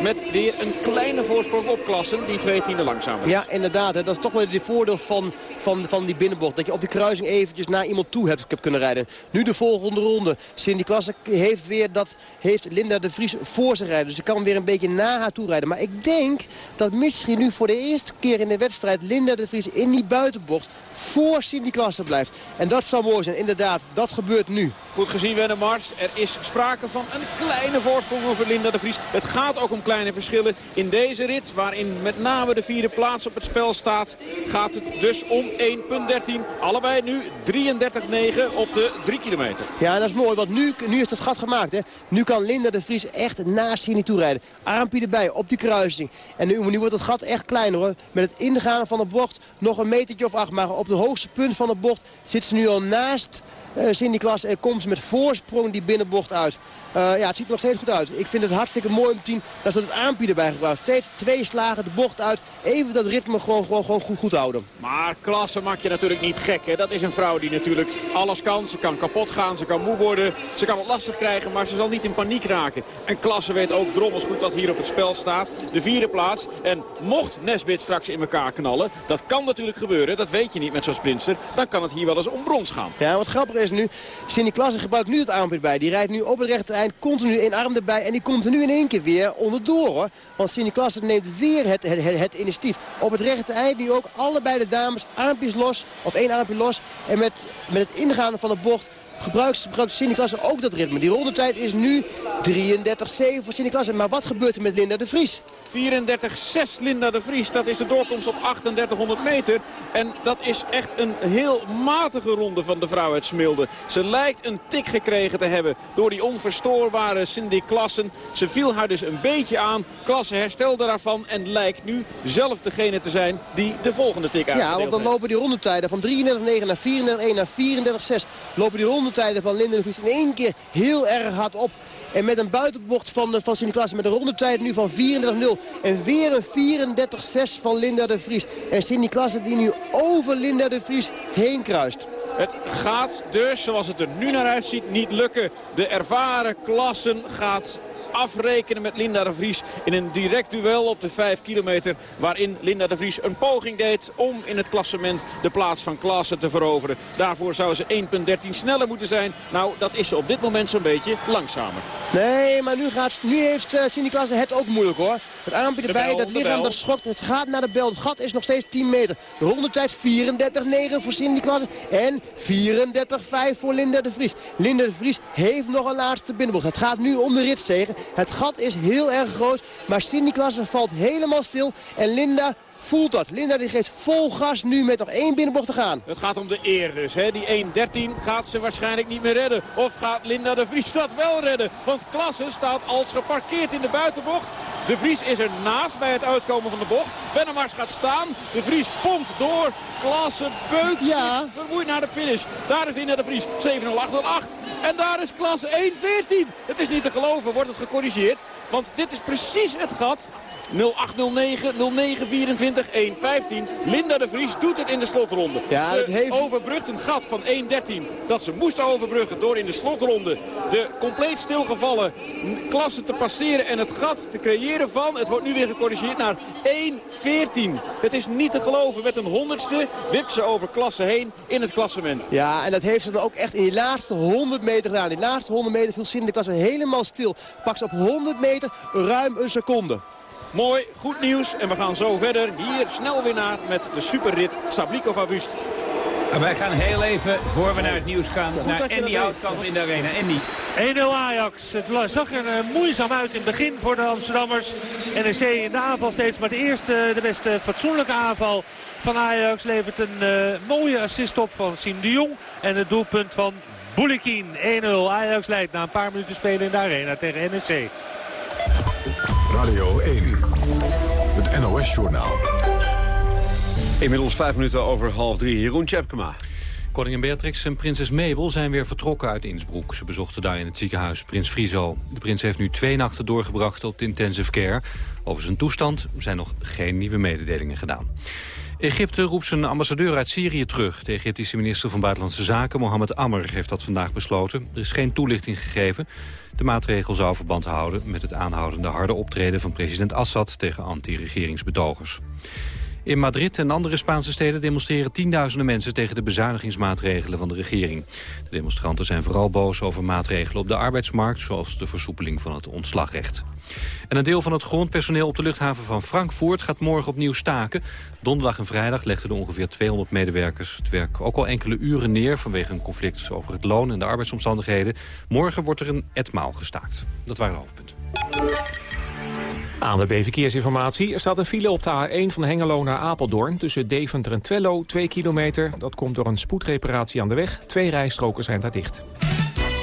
Met weer een kleine voorsprong op klassen. Die twee tienden langzamer. Ja, inderdaad. Hè. Dat is toch wel het voordeel van, van, van die binnenbocht. Dat je op die kruising eventjes naar iemand toe hebt, hebt kunnen rijden. Nu de volgende ronde. Cindy Klasse heeft weer dat heeft Linda de Vries voor zich rijden. Dus ze kan weer een beetje na haar toe rijden. Maar ik denk dat misschien nu voor de eerste keer in de wedstrijd Linda de Vries in die buitenbocht voor Cindy Klasse blijft. En dat zou mooi zijn. Inderdaad, dat gebeurt nu. Goed gezien Wennemars. Er is sprake van een kleine voorsprong over Linda de Vries. Het gaat ook om kleine verschillen. In deze rit, waarin met name de vierde plaats op het spel staat... gaat het dus om 1.13. Allebei nu 33.9 op de 3 kilometer. Ja, dat is mooi, want nu, nu is het gat gemaakt. Hè. Nu kan Linda de Vries echt naast toe rijden. Armpje erbij, op die kruising. En nu, nu wordt het gat echt kleiner hoor. Met het ingaan van de bocht nog een metertje of acht. Maar op de hoogste punt van de bocht zit ze nu al naast Cindy Klas. En komt met voorsprong die binnenbocht uit. Eh, ja, het ziet er nog steeds goed uit. Ik vind het hartstikke mooi om te zien dat ze het armpje erbij gebruikt. Steeds twee slagen de bocht uit. Even dat ritme gewoon, gewoon, gewoon goed, goed houden. Maar klasse maak je natuurlijk niet gek. Hè? Dat is een vrouw die natuurlijk alles kan. Ze kan kapot gaan, ze kan moe worden, ze kan het lastig krijgen, maar ze zal niet in paniek raken. En klasse weet ook drommels goed wat hier op het spel staat. De vierde plaats. En mocht Nesbit straks in elkaar knallen, dat kan natuurlijk gebeuren. Dat weet je niet met zo'n sprinter. Dan kan het hier wel eens om brons gaan. Ja, wat grappig is nu, Cindy Klassen gebruikt nu het armpje erbij. Die rijdt nu op het rechtereind, continu één arm erbij. En die komt er nu in één keer weer onderdoor hoor. Want Cindy Klassen neemt weer het, het, het, initiatief. Op het rechtereind nu ook allebei de dames armpjes los. Of één armpje los. En met, met het ingaan van de bocht gebruikt, gebruikt Cindy Klassen ook dat ritme. Die rondetijd is nu 33-7 voor Cindy Klassen. Maar wat gebeurt er met Linda de Vries? 34-6 Linda de Vries. Dat is de doorkomst op 3800 meter. En dat is echt een heel matige ronde van de vrouw uit Smilde. Ze lijkt een tik gekregen te hebben door die onverstoorbare Cindy Klassen. Ze viel haar dus een beetje aan. Klassen herstelde daarvan en lijkt nu zelf degene te zijn die de volgende tik Ja, uitgedeeld want dan heeft. lopen die rondetijden van 33-9 naar 34-1 naar 34-6. Lopen die rondetijden van Linda de Vries in één keer heel erg hard op. En met een buitenbocht van, de- van Cindy Klassen met een rondetijd nu van 34-0. En weer een 34-6 van Linda de Vries. En Cindy Klassen die nu over Linda de Vries heen kruist. Het gaat dus, zoals het er nu naar uitziet, niet lukken. De ervaren klassen gaat afrekenen met Linda de Vries in een direct duel op de 5 kilometer waarin Linda de Vries een poging deed om in het klassement de plaats van Klaassen te veroveren. Daarvoor zou ze 1.13 sneller moeten zijn. Nou, dat is ze op dit moment zo'n beetje langzamer. Nee, maar nu, gaat, nu heeft uh, Cindy Klassen het ook moeilijk hoor. Het armpje erbij, bel, dat lichaam dat schokt. Het gaat naar de bel. Het gat is nog steeds 10 meter. De rondetijd 34-9 voor Cindy Klassen. En 34-5 voor Linda de Vries. Linda de Vries heeft nog een laatste binnenbocht. Het gaat nu om de ritzegen. Het gat is heel erg groot. Maar Cindy Klassen valt helemaal stil. En Linda voelt dat. Linda die geeft vol gas nu met nog één binnenbocht te gaan. Het gaat om de eer dus. Hè. Die 1.13 gaat ze waarschijnlijk niet meer redden. Of gaat Linda de Vries dat wel redden? Want Klassen staat als geparkeerd in de buitenbocht. De Vries is er naast bij het uitkomen van de bocht. Wennemars gaat staan. De Vries pompt door. Klaassen beukt Ja. vermoeid naar de finish. Daar is Linda de Vries. 7.08.08. En daar is Klaassen 1.14. Het is niet te geloven. Wordt het gecorrigeerd. Want dit is precies het gat 0809, 0924, 115. Linda de Vries doet het in de slotronde. Ja, ze het heeft- overbrugt een gat van 113 dat ze moest overbruggen door in de slotronde de compleet stilgevallen klasse te passeren en het gat te creëren van, het wordt nu weer gecorrigeerd, naar 114. Het is niet te geloven. Met een honderdste wipt ze over klasse heen in het klassement. Ja, en dat heeft ze dan ook echt in die laatste 100 meter gedaan. Die laatste 100 meter viel Klassen helemaal stil. Pak ze op 100 meter ruim een seconde. Mooi, goed nieuws. En we gaan zo verder. Hier snel weer naar met de superrit Sablikova Wust. En wij gaan heel even, voor we naar het nieuws gaan, Goed naar Andy Houtkamp in de arena. Andy. 1-0 Ajax. Het zag er eh, moeizaam uit in het begin voor de Amsterdammers. NEC in de aanval steeds. Maar de eerste, de beste fatsoenlijke aanval van Ajax levert een eh, mooie assist op van Siem de Jong. En het doelpunt van Boulikin. 1-0. Ajax leidt na een paar minuten spelen in de arena tegen NEC. Radio 1. NOS-journaal. Inmiddels vijf minuten over half drie. Jeroen Tjepkema. Koningin Beatrix en prinses Mabel zijn weer vertrokken uit Innsbruck. Ze bezochten daar in het ziekenhuis Prins Friso. De prins heeft nu twee nachten doorgebracht op de intensive care. Over zijn toestand zijn nog geen nieuwe mededelingen gedaan. Egypte roept zijn ambassadeur uit Syrië terug. De Egyptische minister van Buitenlandse Zaken, Mohammed Amr, heeft dat vandaag besloten. Er is geen toelichting gegeven. De maatregel zou verband houden met het aanhoudende harde optreden van president Assad tegen anti-regeringsbetogers. In Madrid en andere Spaanse steden demonstreren tienduizenden mensen tegen de bezuinigingsmaatregelen van de regering. De demonstranten zijn vooral boos over maatregelen op de arbeidsmarkt, zoals de versoepeling van het ontslagrecht. En een deel van het grondpersoneel op de luchthaven van Frankfurt gaat morgen opnieuw staken. Donderdag en vrijdag legden de ongeveer 200 medewerkers het werk ook al enkele uren neer vanwege een conflict over het loon en de arbeidsomstandigheden. Morgen wordt er een etmaal gestaakt. Dat waren de hoofdpunten. Aan de B-verkeersinformatie. Er staat een file op de A1 van Hengelo naar Apeldoorn... tussen Deventer en Twello, 2 kilometer. Dat komt door een spoedreparatie aan de weg. Twee rijstroken zijn daar dicht.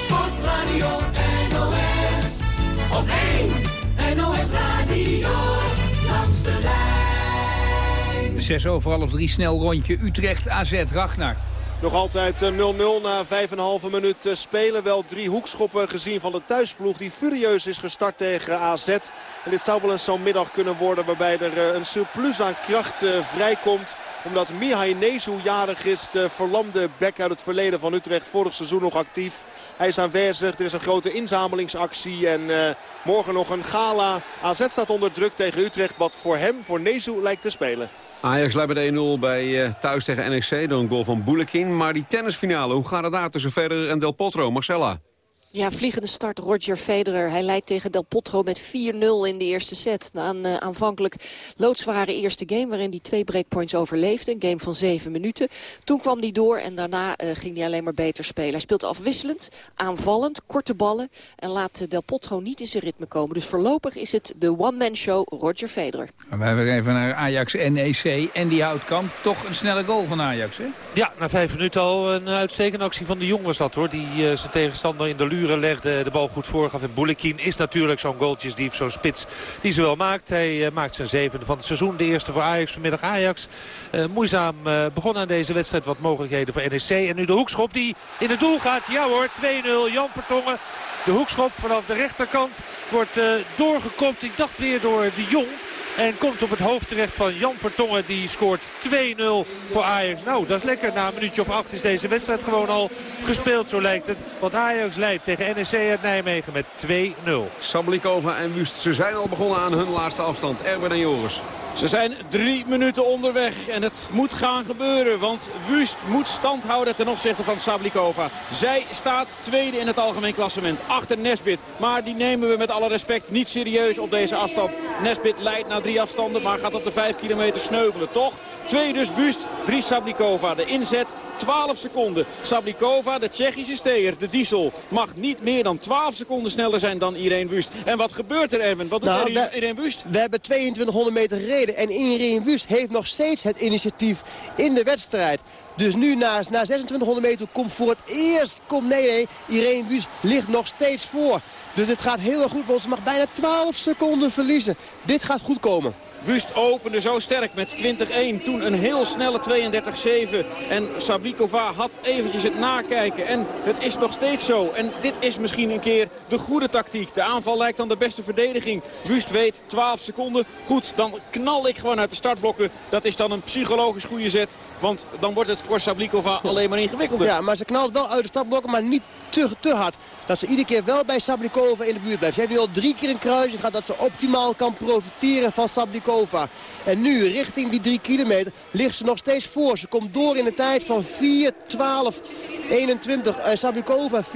Sportradio NOS. Op 1 NOS Radio. Langs de lijn. Zes over half drie, snel rondje. Utrecht, AZ, Ragnar. Nog altijd eh, 0-0 na 5,5 minuut eh, spelen. Wel drie hoekschoppen gezien van de thuisploeg die furieus is gestart tegen AZ. En dit zou wel eens zo'n middag kunnen worden waarbij er eh, een surplus aan kracht eh, vrijkomt. Omdat Mihai Nezu jarig is, de verlamde bek uit het verleden van Utrecht. Vorig seizoen nog actief. Hij is aanwezig, er is een grote inzamelingsactie en eh, morgen nog een gala. AZ staat onder druk tegen Utrecht, wat voor hem, voor Nezu, lijkt te spelen. Ajax leidt bij de 1-0 bij eh, thuis tegen NEC door een goal van Boulekin. Maar die tennisfinale, hoe gaat het daar tussen Federer en Del Potro? Marcella. Ja, vliegende start Roger Federer. Hij leidt tegen Del Potro met 4-0 in de eerste set. Na een uh, aanvankelijk loodzware eerste game waarin hij twee breakpoints overleefde. Een game van zeven minuten. Toen kwam hij door en daarna uh, ging hij alleen maar beter spelen. Hij speelt afwisselend, aanvallend, korte ballen. En laat uh, Del Potro niet in zijn ritme komen. Dus voorlopig is het de one-man show Roger Federer. We hebben even naar Ajax NEC. En die Houtkamp, toch een snelle goal van Ajax, hè? Ja, na vijf minuten al een uitstekende actie van de Jong was dat hoor. Die uh, zijn tegenstander in de legde, de bal goed voorgaf. En Boulekin is natuurlijk zo'n goaltjesdief, zo'n spits die ze wel maakt. Hij uh, maakt zijn zevende van het seizoen. De eerste voor Ajax vanmiddag. Ajax uh, moeizaam uh, begon aan deze wedstrijd. Wat mogelijkheden voor NEC. En nu de hoekschop die in het doel gaat. Ja hoor, 2-0. Jan Vertongen. De hoekschop vanaf de rechterkant wordt doorgekopt. Ik dacht weer door de Jong. En komt op het hoofd terecht van Jan Vertongen. Die scoort 2-0 voor Ajax. Nou, dat is lekker. Na een minuutje of acht is deze wedstrijd gewoon al gespeeld, zo lijkt het. Want Ajax leidt tegen NEC uit Nijmegen met 2-0. Sablikova en Wust, ze zijn al begonnen aan hun laatste afstand. Erben en Joris. Ze zijn drie minuten onderweg en het moet gaan gebeuren. Want Wust moet stand houden ten opzichte van Sablikova. Zij staat tweede in het algemeen klassement. Achter Nesbit. Maar die nemen we met alle respect niet serieus op deze afstand. Nesbit leidt na drie afstanden, maar gaat op de vijf kilometer sneuvelen. Toch? Twee dus Wust, drie Sablikova. De inzet 12 seconden. Sablikova, de Tsjechische steer, de diesel, mag niet meer dan 12 seconden sneller zijn dan Irene Wust. En wat gebeurt er, Erwin? Wat doet Nou, Irene, we- Irene Wust? We hebben 2200 meter gereden en Irene Wust heeft nog steeds het initiatief in de wedstrijd. Dus nu na, na 2600 meter komt voor het eerst... Komt, nee, nee, Irene Wüst ligt nog steeds voor. Dus het gaat heel erg goed, want ze mag bijna 12 seconden verliezen. Dit gaat goed komen. Wust opende zo sterk met 20-1. Toen een heel snelle 32-7. En Sablikova had eventjes het nakijken. En het is nog steeds zo. En dit is misschien een keer de goede tactiek. De aanval lijkt dan de beste verdediging. Wust weet 12 seconden. Goed, dan knal ik gewoon uit de startblokken. Dat is dan een psychologisch goede zet. Want dan wordt het voor Sablikova alleen maar ingewikkelder. Ja, maar ze knalt wel uit de startblokken, maar niet te, te hard. Dat ze iedere keer wel bij Sablikova in de buurt blijft. Nu al drie keer een kruising gehad dat ze optimaal kan profiteren van Sablikova. En nu, richting die drie kilometer, ligt ze nog steeds voor. Ze komt door in de tijd van 4.12.21. En Sablikova 4.12.46.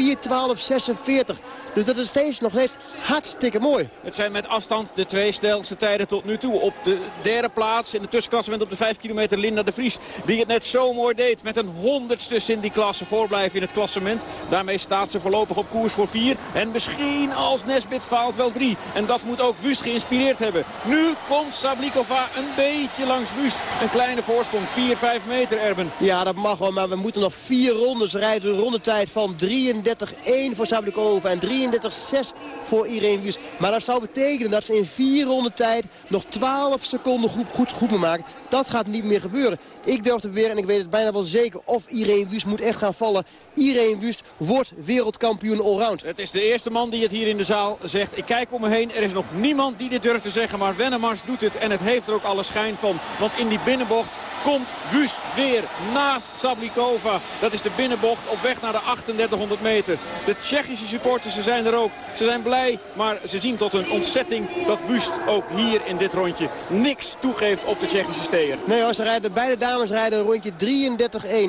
Dus dat is steeds nog steeds hartstikke mooi. Het zijn met afstand de twee snelste tijden tot nu toe. Op de derde plaats in de tussenklassement op de 5 kilometer Linda de Vries. Die het net zo mooi deed met een honderdste in die klasse voorblijven in het klassement. Daarmee staat ze voorlopig op koers voor 4. En misschien als Nesbit faalt wel 3. En dat moet ook Wust geïnspireerd hebben. Nu komt Sablikova een beetje langs Wust. Een kleine voorsprong, 4-5 meter Erben. Ja, dat mag wel, maar we moeten nog vier rondes rijden. Een rondetijd van 33-1 voor Sablikova en 33 33-6 voor Irene Wüst. Maar dat zou betekenen dat ze in vier ronden tijd nog 12 seconden goed, goed, goed maken. Dat gaat niet meer gebeuren. Ik durf het weer en ik weet het bijna wel zeker of Irene Wüst moet echt gaan vallen. Irene Wüst wordt wereldkampioen allround. Het is de eerste man die het hier in de zaal zegt. Ik kijk om me heen. Er is nog niemand die dit durft te zeggen. Maar Wennemars doet het en het heeft er ook alle schijn van. Want in die binnenbocht komt Wüst weer naast Sablikova. Dat is de binnenbocht op weg naar de 3800 meter. De Tsjechische supporters ze zijn er ook. Ze zijn blij, maar ze zien tot een ontzetting dat Wüst ook hier in dit rondje niks toegeeft op de Tsjechische steer. Nee hoor, ze rijden, beide dames rijden een rondje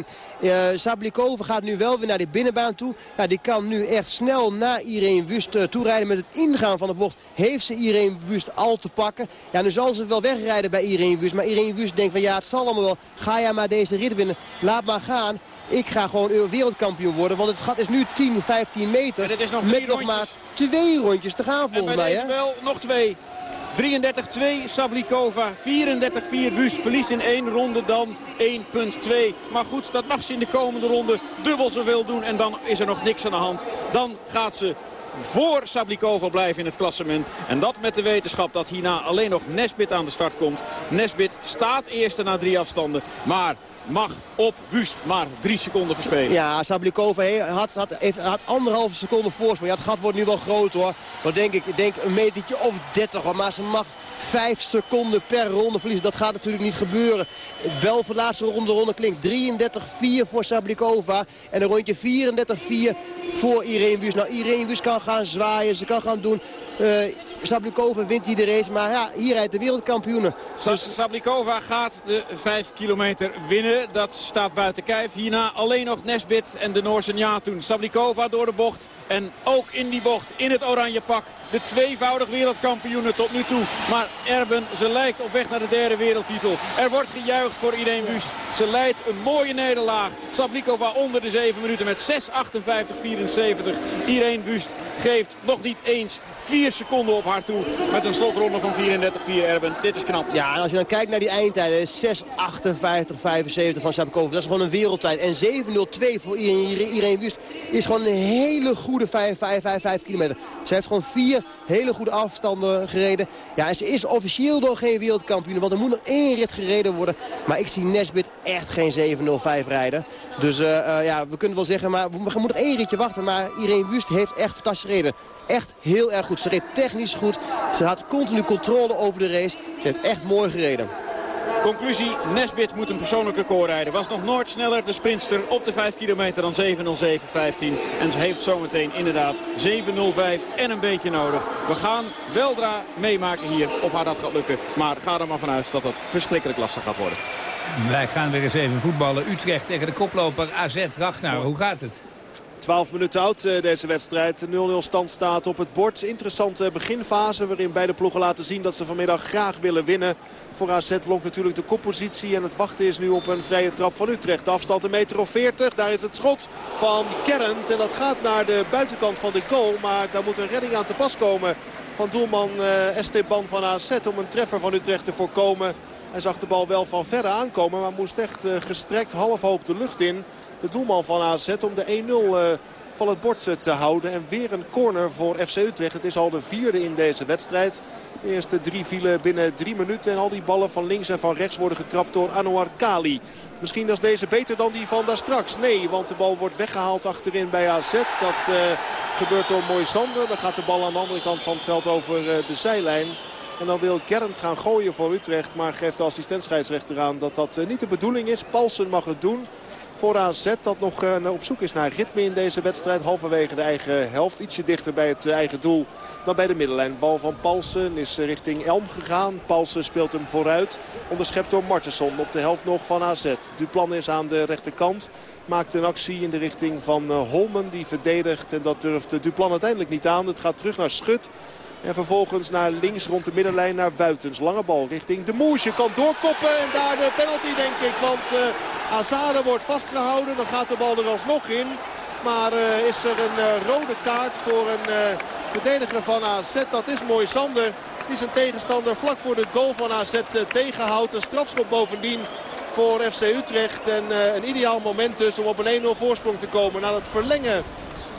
33-1. Uh, Sablikova gaat nu wel weer naar de binnenbaan toe. Ja, die kan nu echt snel naar Irene Wust uh, toerijden. Met het ingaan van de bocht heeft ze Irene Wust al te pakken. Ja, nu zal ze wel wegrijden bij Irene Wust. Maar Irene Wust denkt van ja, het zal allemaal wel. Ga jij maar deze rit winnen. Laat maar gaan. Ik ga gewoon wereldkampioen worden. Want het gat is nu 10, 15 meter. En het is nog met nog maar twee rondjes te gaan volgens mij. Hè? wel nog twee. 33-2 Sablikova, 34-4 Bus. Verlies in één ronde dan 1.2. Maar goed, dat mag ze in de komende ronde dubbel zoveel doen. En dan is er nog niks aan de hand. Dan gaat ze voor Sablikova blijven in het klassement. En dat met de wetenschap dat hierna alleen nog Nesbit aan de start komt. Nesbit staat eerste na drie afstanden. Maar mag op Wust maar drie seconden verspelen. Ja, Sablikova had, had, had anderhalve seconde voorsprong. Ja, het gat wordt nu wel groot hoor. Wat denk ik? Denk een metertje of 30 Maar ze mag vijf seconden per ronde verliezen. Dat gaat natuurlijk niet gebeuren. Bel voor de laatste ronde, ronde klinkt 33-4 voor Sablikova. En een rondje 34-4 voor Irene Wust. Nou, Irene Wust kan gaan zwaaien. Ze kan gaan doen... Uh, Sablikova wint hier de race. Maar ja, hier rijdt de wereldkampioenen. Dus... Sablikova gaat de 5 kilometer winnen. Dat staat buiten kijf. Hierna alleen nog Nesbit en de Noorse Njatoen. Sablikova door de bocht. En ook in die bocht, in het oranje pak. De tweevoudig wereldkampioenen tot nu toe. Maar Erben, ze lijkt op weg naar de derde wereldtitel. Er wordt gejuicht voor Irene Wust. Ze leidt een mooie nederlaag. Sablikova onder de 7 minuten met 6.58.74. Irene Wust geeft nog niet eens 4 seconden op haar toe. Met een slotronde van 34-4 Erben. Dit is knap. Ja, en als je dan kijkt naar die eindtijden. 6.58-75 van Sablikova. Dat is gewoon een wereldtijd. En 7.02 voor Irene Wust is gewoon een hele goede 5, 5, 5, 5 kilometer. Ze heeft gewoon vier hele goede afstanden gereden. Ja, ze is officieel nog geen wereldkampioen. Want er moet nog één rit gereden worden. Maar ik zie Nesbit echt geen 7.05 rijden. Dus uh, uh, ja, we kunnen wel zeggen, maar we moeten nog één ritje wachten. Maar Irene Wust heeft echt fantastisch gereden. Echt heel erg goed. Ze reed technisch goed. Ze had continu controle over de race. Ze heeft echt mooi gereden. Conclusie, Nesbit moet een persoonlijk record rijden. Was nog nooit sneller de sprinster op de 5 kilometer dan 7.07.15. En ze heeft zometeen inderdaad 7.05 en een beetje nodig. We gaan weldra meemaken hier of haar dat gaat lukken. Maar ga er maar vanuit dat het verschrikkelijk lastig gaat worden. Wij gaan weer eens even voetballen. Utrecht tegen de koploper AZ Ragnar. Hoe gaat het? 12 minuten oud eh, deze wedstrijd. 0-0 stand staat op het bord. Interessante beginfase waarin beide ploegen laten zien dat ze vanmiddag graag willen winnen. Voor AZ lonkt natuurlijk de koppositie en het wachten is nu op een vrije trap van Utrecht. De afstand een meter of 40. Daar is het schot van Kerrent en dat gaat naar de buitenkant van de goal. Maar daar moet een redding aan te pas komen van doelman uh, Esteban van AZ om een treffer van Utrecht te voorkomen. Hij zag de bal wel van verre aankomen, maar moest echt uh, gestrekt half hoop de lucht in. De doelman van AZ om de 1-0 van het bord te houden. En weer een corner voor FC Utrecht. Het is al de vierde in deze wedstrijd. De eerste drie vielen binnen drie minuten. En al die ballen van links en van rechts worden getrapt door Anouar Kali. Misschien was deze beter dan die van daar straks. Nee, want de bal wordt weggehaald achterin bij AZ. Dat uh, gebeurt door Mooi Sander. Dan gaat de bal aan de andere kant van het veld over de zijlijn. En dan wil Gerrand gaan gooien voor Utrecht. Maar geeft de assistentscheidsrechter aan dat dat niet de bedoeling is. Paulsen mag het doen voor AZ. Dat nog uh, op zoek is naar ritme in deze wedstrijd. Halverwege de eigen helft. Ietsje dichter bij het uh, eigen doel dan bij de middenlijn. Bal van Paulsen is uh, richting Elm gegaan. Paulsen speelt hem vooruit. Onderschept door Martensson op de helft nog van AZ. Duplan is aan de rechterkant. Maakt een actie in de richting van Holmen. Die verdedigt en dat durft Duplan uiteindelijk niet aan. Het gaat terug naar Schut. En vervolgens naar links rond de middenlijn naar Wuitens. Lange bal richting de Moesje. Kan doorkoppen en daar de penalty denk ik. Want uh, Azade wordt vastgehouden. Dan gaat de bal er alsnog in. Maar uh, is er een uh, rode kaart voor een verdediger van AZ. Dat is mooi Sander. Die zijn tegenstander vlak voor de goal van AZ tegenhoudt. Een strafschop bovendien voor FC Utrecht. En een ideaal moment dus om op een 1-0 voorsprong te komen. Na het verlengen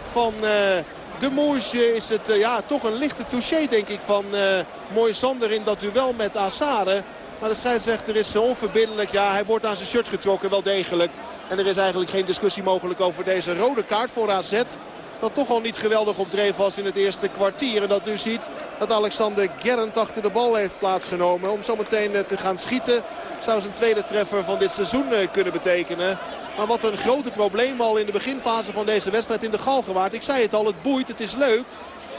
van de Moesje is het uh, ja, toch een lichte touché denk ik van uh, Mooi Sander in dat duel met Assade. Maar de scheidsrechter is onverbiddelijk. Ja, hij wordt aan zijn shirt getrokken, wel degelijk. En er is eigenlijk geen discussie mogelijk over deze rode kaart voor AZ. Dat toch al niet geweldig op dreef was in het eerste kwartier. En dat nu ziet dat Alexander Gerrand achter de bal heeft plaatsgenomen. Om zo meteen te gaan schieten zou zijn tweede treffer van dit seizoen kunnen betekenen. Maar wat een grote probleem al in de beginfase van deze wedstrijd in de gal gewaard. Ik zei het al, het boeit, het is leuk.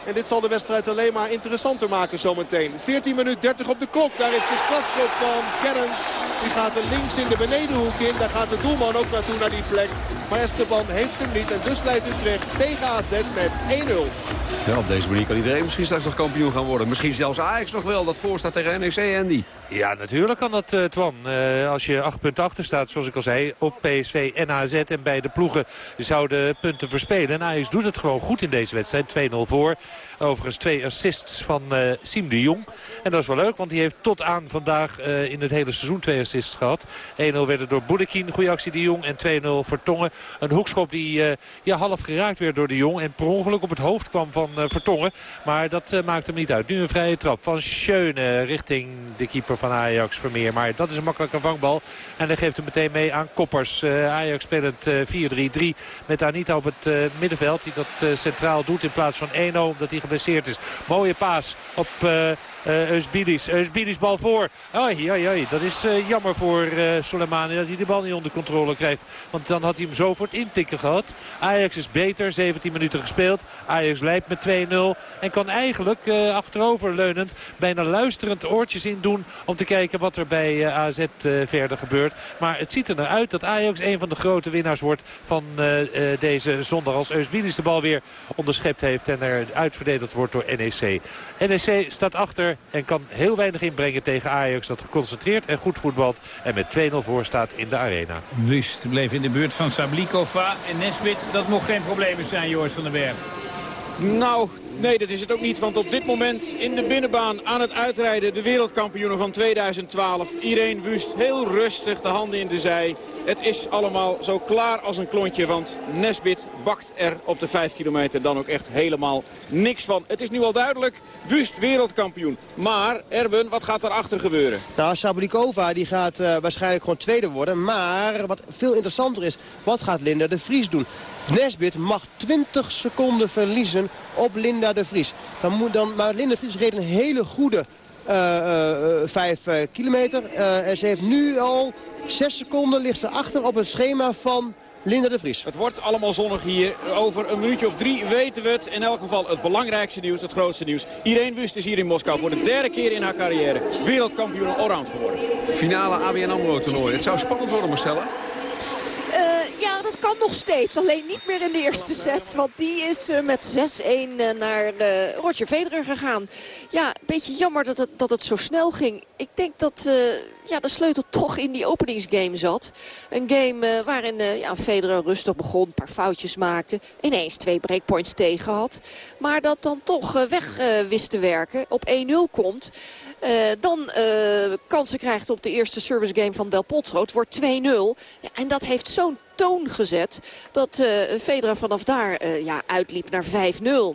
En dit zal de wedstrijd alleen maar interessanter maken zometeen. 14 minuten 30 op de klok. Daar is de strafschop van Gerrans. Die gaat er links in de benedenhoek in. Daar gaat de doelman ook naartoe naar die plek. Maar Esteban heeft hem niet. En dus leidt Utrecht tegen AZ met 1-0. Ja, op deze manier kan iedereen misschien straks nog kampioen gaan worden. Misschien zelfs Ajax nog wel. Dat voorstaat tegen NEC, Andy. Ja, natuurlijk kan dat, uh, Twan. Uh, als je acht punten achter staat, zoals ik al zei, op PSV en AZ. En beide ploegen zouden punten verspelen. En Ajax doet het gewoon goed in deze wedstrijd. 2-0 voor. Overigens twee assists van uh, Siem de Jong. En dat is wel leuk, want die heeft tot aan vandaag eh, in het hele seizoen twee assists gehad. 1-0 werden door Boudekin, goede actie de Jong. En 2-0 Vertongen. Een hoekschop die uh, ja, half geraakt werd door de Jong. En per ongeluk op het hoofd kwam van Vertongen. Maar dat maakt hem niet uit. Nu een vrije trap van Schöne richting de keeper van Ajax Vermeer. Maar dat is een makkelijke vangbal. En dat geeft hem meteen mee aan Koppers. Ajax spelend 4-3-3 met Anita op het middenveld. Die dat centraal doet in plaats van 1-0 dat hij geblesseerd is. Mooie paas op eh, uh, uh, Eusbidis. Eusbidis bal voor. Ai, ai, ai. Dat is uh, jammer voor uh, Soleimani dat hij de bal niet onder controle krijgt. Want dan had hij hem zo voor het intikken gehad. Ajax is beter. 17 minuten gespeeld. Ajax leidt met 2-0. En kan eigenlijk achteroverleunend bijna luisterend oortjes in doen. Om te kijken wat er bij AZ verder gebeurt. Maar het ziet er naar uit dat Ajax een van de grote winnaars wordt van deze zondag. Als Eusbidis de bal weer onderschept heeft en er uitverdedigd wordt door NEC. NEC staat achter en kan heel weinig inbrengen tegen Ajax. Dat geconcentreerd en goed voetbalt. En met 2-0 voor staat in de arena. Wust bleef in de buurt van Sablikova en Nesbit. Dat mocht geen probleem zijn, Joris van den Berg. Nou, nee, dat is het ook niet. Want op dit moment in de binnenbaan aan het uitrijden... de wereldkampioenen van 2012. Irene Wust, heel rustig, de handen in de zij. Het is allemaal zo klaar als een klontje. Want Nesbit bakt er op de 5 kilometer dan ook echt helemaal niks van. Het is nu al duidelijk, Wust wereldkampioen. Maar, Erben, wat gaat erachter gebeuren? Nou, Sablikova die gaat uh, waarschijnlijk gewoon tweede worden. Maar wat veel interessanter is, wat gaat Linda de Vries doen? Nesbit mag 20 seconden verliezen op Linda de Vries. Dan moet dan, maar Linda de Vries reed een hele goede uh, uh, 5 uh, kilometer. en ze heeft nu al 6 seconden ligt ze achter op het schema van Linda de Vries. Het wordt allemaal zonnig hier. Over een minuutje of drie weten we het. In elk geval het belangrijkste nieuws, het grootste nieuws. Irene Wust is hier in Moskou voor de derde keer in haar carrière wereldkampioen allround geworden. Finale ABN AMRO toernooi. Het zou spannend worden, Marcella. Uh, ja, dat kan nog steeds. Alleen niet meer in de eerste set. Want die is uh, met 6-1 uh, naar Roger Federer gegaan. Ja, een beetje jammer dat het, dat het zo snel ging. Ik denk dat ja, de sleutel toch in die openingsgame zat. Een game waarin ja, Federer rustig begon. Een paar foutjes maakte. Ineens twee breakpoints tegen had. Maar dat dan toch weg wist te werken. Op 1-0 komt. Uh, dan uh, kansen krijgt op de eerste service game van Del Potro. Het wordt 2-0. Ja, en dat heeft zo'n toon gezet. Dat uh, vanaf daar ja, uitliep naar 5-0.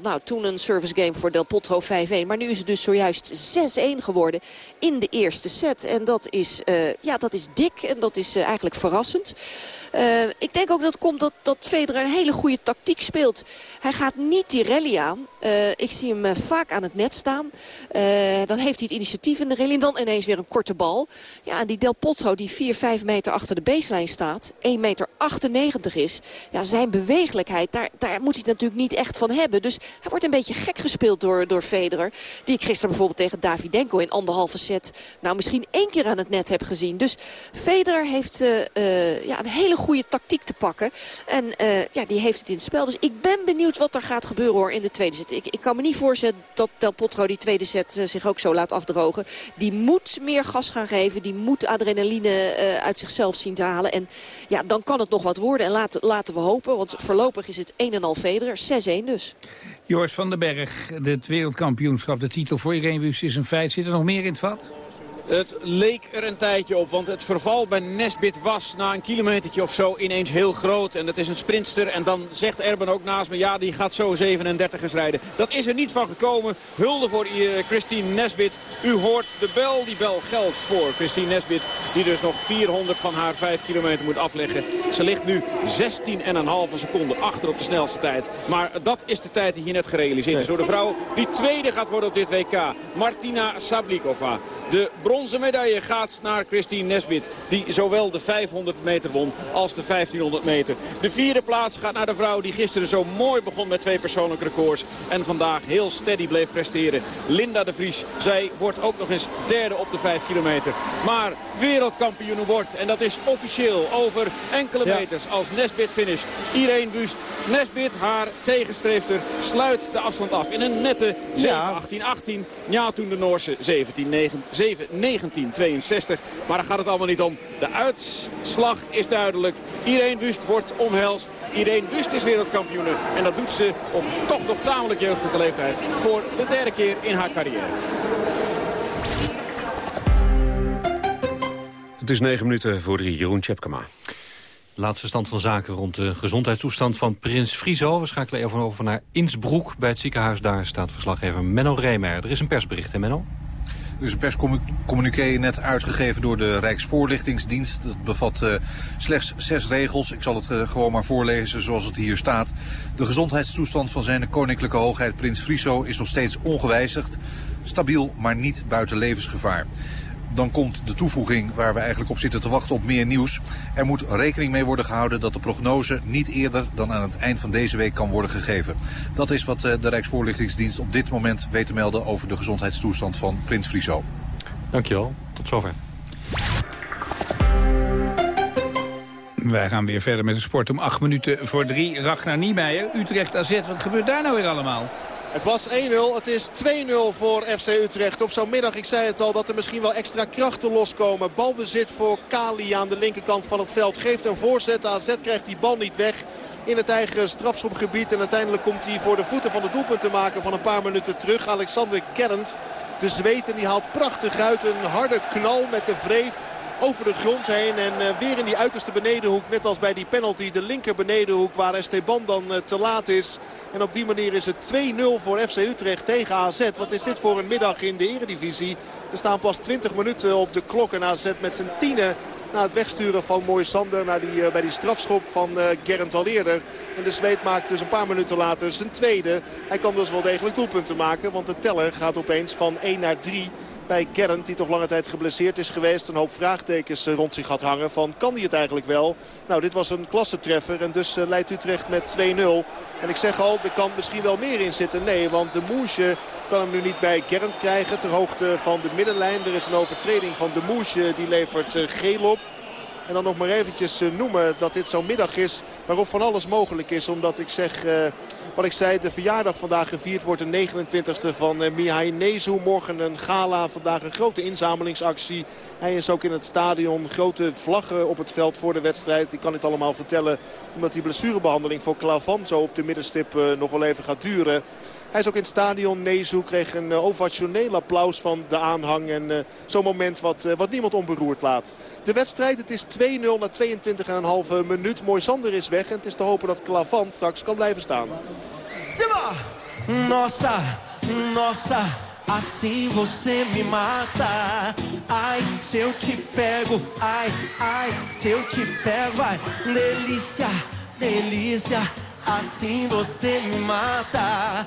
Nou, toen een service game voor Del Potro 5-1. Maar nu is het dus zojuist 6-1 geworden in de eerste set. En dat is, ja, dat is dik en dat is eigenlijk verrassend. Ik denk ook dat komt dat, dat Federer een hele goede tactiek speelt. Hij gaat niet die rally aan. ik zie hem vaak aan het net staan. dan heeft hij het initiatief in de rally. En dan ineens weer een korte bal. Ja, en die Del Potro die 4, 5 meter achter de baseline staat. 1 meter 98 is. Ja, zijn bewegelijkheid, daar, daar moet hij het natuurlijk niet echt van hebben. Dus hij wordt een beetje gek gespeeld door, door Federer. Die ik gisteren bijvoorbeeld tegen Davidenko in anderhalve set... nou misschien één keer aan het net heb gezien. Dus Federer heeft ja, een hele goede tactiek te pakken. En uh, ja, die heeft het in het spel. Dus ik ben benieuwd wat er gaat gebeuren hoor in de tweede set. Ik, ik kan me niet voorstellen dat Del Potro die tweede set zich ook zo laat afdrogen. Die moet meer gas gaan geven. Die moet adrenaline uit zichzelf zien te halen. En ja, dan kan het nog wat worden. En laten, laten we hopen, want voorlopig is het 1 en Federer. 6-1 dus. Joris van den Berg, het wereldkampioenschap, de titel voor Irene Wust is een feit. Zit er nog meer in het vat? Het leek er een tijdje op, want het verval bij Nesbit was na een kilometertje of zo ineens heel groot. En dat is een sprintster en dan zegt Erben ook naast me, ja die gaat zo 37 eens rijden. Dat is er niet van gekomen. Hulde voor uh, Christine Nesbit. U hoort de bel, die bel geldt voor Christine Nesbit. Die dus nog 400 van haar 5 kilometer moet afleggen. Ze ligt nu 16,5 seconden achter op de snelste tijd. Maar dat is de tijd die hier net gerealiseerd is door de vrouw die tweede gaat worden op dit WK. Martina Sablikova. De bronzen medaille gaat naar Christine Nesbit. Die zowel de 500 meter won als de 1500 meter. De vierde plaats gaat naar de vrouw die gisteren zo mooi begon met twee persoonlijke records. En vandaag heel steady bleef presteren. Linda de Vries. Zij wordt ook nog eens derde op de 5 kilometer. Maar wereldkampioen wordt. En dat is officieel over enkele meters als Nesbit finisht. Irene Wust. Nesbit, haar tegenstreefster, sluit de afstand af in een nette 7-18-18. Ja, toen de Noorse 17-19. 1962. Maar daar gaat het allemaal niet om. De uitslag is duidelijk. Irene Wust wordt omhelst. Irene Wust is wereldkampioen. En dat doet ze op toch nog tamelijk jeugdige leeftijd. Voor de derde keer in haar carrière. Het is negen minuten voor drie. Jeroen Tjepkema. Laatste stand van zaken rond de gezondheidstoestand van Prins Friso. We schakelen even over naar Innsbruck. Bij het ziekenhuis daar staat verslaggever Menno Remer. Er is een persbericht, hè Menno? Er is een perscommuniqué net uitgegeven door de Rijksvoorlichtingsdienst. Dat bevat uh, slechts zes regels. Ik zal het uh, gewoon maar voorlezen zoals het hier staat. De gezondheidstoestand van zijn koninklijke hoogheid Prins Friso is nog steeds ongewijzigd. Stabiel, maar niet buiten levensgevaar dan komt de toevoeging waar we eigenlijk op zitten te wachten op meer nieuws. Er moet rekening mee worden gehouden dat de prognose niet eerder dan aan het eind van deze week kan worden gegeven. Dat is wat eh, de Rijksvoorlichtingsdienst op dit moment weet te melden over de gezondheidstoestand van Prins Friso. Dankjewel, tot zover. Wij gaan weer verder met de sport om acht minuten voor drie. Ragnar Niemeyer, Utrecht AZ, wat gebeurt daar nou weer allemaal? Het was 1-0, het is 2-0 voor FC Utrecht. Op zo'n middag, ik zei het al, dat er misschien wel extra krachten loskomen. Balbezit voor Kali aan de linkerkant van het veld. Geeft een voorzet, AZ krijgt die bal niet weg in het eigen strafschopgebied. En uiteindelijk komt hij voor de voeten van het doelpunt te maken van een paar minuten terug. Alexander Gerrand, de Zweed, die haalt prachtig uit. Een harde knal met de vreef over de grond heen. En uh, weer in die uiterste benedenhoek. Net als bij die penalty. De linker benedenhoek waar Esteban dan uh, te laat is. En op die manier is het 2-0 voor FC Utrecht tegen AZ. Wat is dit voor een middag in de eredivisie? Er staan pas 20 minuten op de klok. En AZ met zijn tienen na het wegsturen van Mooi Sander naar die, uh, bij die strafschop van uh, Gerrand al eerder. En de Zweed maakt dus een paar minuten later zijn tweede. Hij kan dus wel degelijk doelpunten maken. Want de teller gaat opeens van 1 naar 3 bij Gerrand. Die toch lange tijd geblesseerd is geweest. Een hoop vraagtekens eh, rond zich gaat hangen van kan hij het eigenlijk wel? Nou dit was een klassetreffer en dus uh, leidt Utrecht met 2-0. En ik zeg al er kan misschien wel meer in zitten. Nee want de Moesje kan hem nu niet bij Gerrand krijgen ter hoogte van de middenlijn. Er is een overtreding van de Moesje die levert uh, geel op. En dan nog maar eventjes eh, noemen dat dit zo'n middag is waarop van alles mogelijk is. Omdat ik zeg, eh, wat ik zei, de verjaardag vandaag gevierd wordt. De 29e van uh, Mihai Nezu. Morgen een gala, vandaag een grote inzamelingsactie. Hij is ook in het stadion. Grote vlaggen op het veld voor de wedstrijd. Ik kan dit allemaal vertellen omdat die blessurebehandeling voor Klavan zo op de middenstip nog wel even gaat duren. Hij is ook in het stadion. Nezu kreeg een uh, ovationeel applaus van de aanhang. En uh, zo'n moment wat, uh, wat niemand onberoerd laat. De wedstrijd, het is 2-0 na 22,5 minuut. Moisander is weg en het is te hopen dat Clavant straks kan blijven staan. Simba! Nossa, nossa, assim você me mata. Ai, se eu te pego, ai, ai, se eu te pego, delícia, delícia, assim você me mata.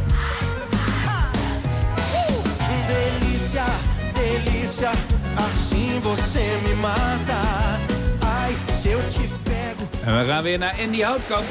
Delícia, delícia, assim você me mata. Ai, se eu te pego. En we gaan weer naar Andy Houtkamp.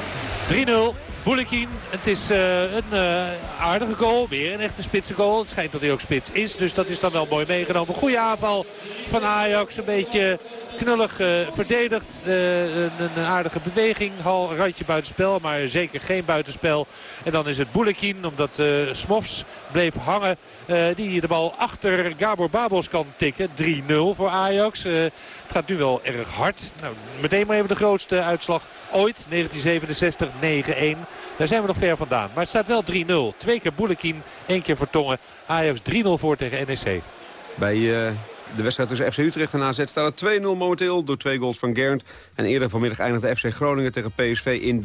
3-0. Boulekin, het is uh, een uh, aardige goal. Weer een echte spitse goal. Het schijnt dat hij ook spits is. Dus dat is dan wel mooi meegenomen. Goede aanval van Ajax. Een beetje knullig uh, verdedigd. Een, een, aardige beweging. Hal, randje buitenspel, maar zeker geen buitenspel. En dan is het Boulekin, omdat Smofs bleef hangen. die de bal achter Gabor Babos kan tikken. 3-0 voor Ajax. het gaat nu wel erg hard. Nou, meteen maar even de grootste uitslag ooit. 1967 9-1. Daar zijn we nog ver vandaan. Maar het staat wel 3-0. Twee keer Boulekin, één keer Vertongen. Ajax 3-0 voor tegen NEC. Bij uh, de wedstrijd tussen FC Utrecht en AZ staat het 2-0 momenteel door twee goals van Gernd. En eerder vanmiddag eindigde FC Groningen tegen PSV in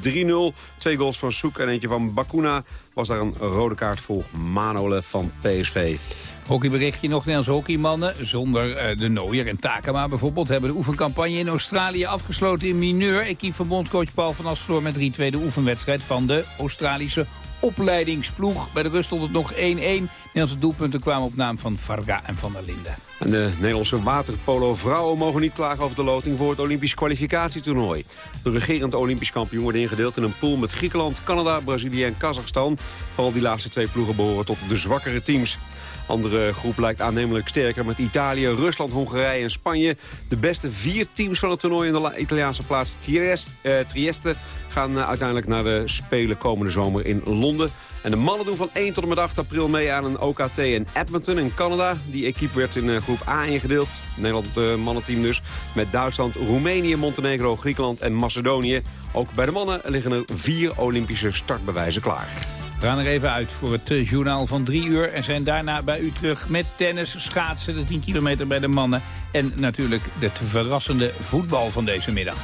3-0. Twee goals van Soek en eentje van Bakuna. Was daar een rode kaart voor Manole van PSV. Hockeyberichtje nog. Nederlandse hockeymannen zonder uh, de Nooier en Takema bijvoorbeeld... hebben de oefencampagne in Australië afgesloten in mineur. Equipe van bondscoach Paul van As verloor met 3-2 de oefenwedstrijd... van de Australische opleidingsploeg. Bij de rust stond het nog 1-1. Nederlandse doelpunten kwamen op naam van Varga en Van der Linden. En de Nederlandse waterpolo vrouwen mogen niet klagen over de loting voor het Olympisch kwalificatietoernooi. De regerend Olympisch kampioen wordt ingedeeld in een pool met Griekenland, Canada, Brazilië en Kazachstan. Vooral die laatste twee ploegen behoren tot de zwakkere teams. Andere groep lijkt aannemelijk sterker met Italië, Rusland, Hongarije en Spanje. De beste vier teams van het toernooi in de Italiaanse plaats Trieste, eh, gaan uh, uiteindelijk naar de Spelen komende zomer in Londen. En de mannen doen van 1 tot en met 8 april mee aan een OKT in Edmonton in Canada. Die equipe werd in uh, groep A ingedeeld. Nederland uh, mannenteam dus. Met Duitsland, Roemenië, Montenegro, Griekenland en Macedonië. Ook bij de mannen liggen er vier Olympische startbewijzen klaar. We gaan er even uit voor het eh, journaal van drie uur... en zijn daarna bij u terug met tennis, schaatsen, de 10 kilometer bij de mannen... en natuurlijk het verrassende voetbal van deze middag.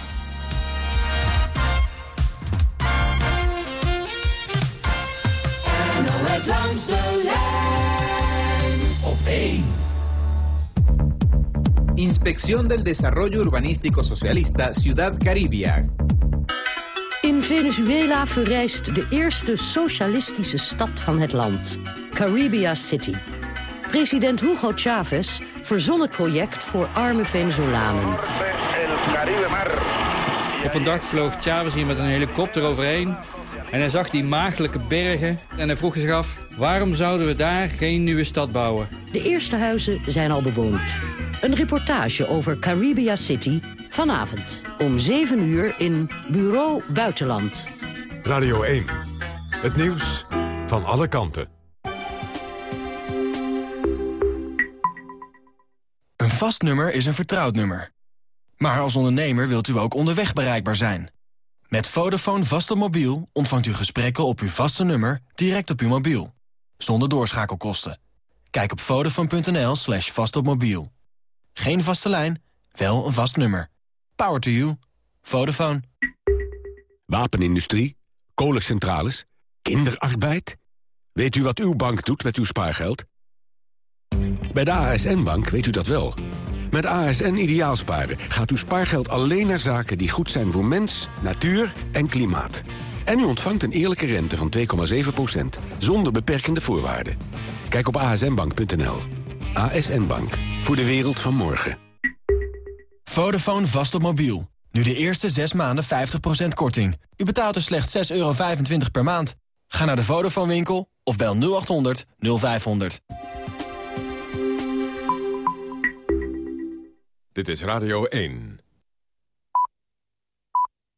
NOS langs de lijn op 1. Inspección del Desarrollo Urbanístico Socialista Ciudad Caribia. In Venezuela verrijst de eerste socialistische stad van het land, Caribia City. President Hugo Chavez verzon het project voor arme Venezolanen. Op een dag vloog Chavez hier met een helikopter overheen. En hij zag die maagdelijke bergen en hij vroeg zich af... waarom zouden we daar geen nieuwe stad bouwen? De eerste huizen zijn al bewoond. Een reportage over Caribia City vanavond om 7 uur in Bureau Buitenland. Radio 1. Het nieuws van alle kanten. Een vast nummer is een vertrouwd nummer. Maar als ondernemer wilt u ook onderweg bereikbaar zijn. Met Vodafone vast op mobiel ontvangt u gesprekken op uw vaste nummer direct op uw mobiel. Zonder doorschakelkosten. Kijk op vodafone.nl slash vastopmobiel. Geen vaste lijn, wel een vast nummer. Power to you. Vodafone. Wapenindustrie, kolencentrales, kinderarbeid. Weet u wat uw bank doet met uw spaargeld? Bij de ASN-bank weet u dat wel. Met ASN Ideaalsparen gaat uw spaargeld alleen naar zaken die goed zijn voor mens, natuur en klimaat. En u ontvangt een eerlijke rente van 2,7%, zonder beperkende voorwaarden. Kijk op asnbank.nl. ASN Bank, voor de wereld van morgen. Vodafone vast op mobiel. Nu de eerste 6 maanden 50% korting. U betaalt er slechts 6,25 euro per maand. Ga naar de Vodafone winkel of bel 0800 0500. Dit is Radio 1.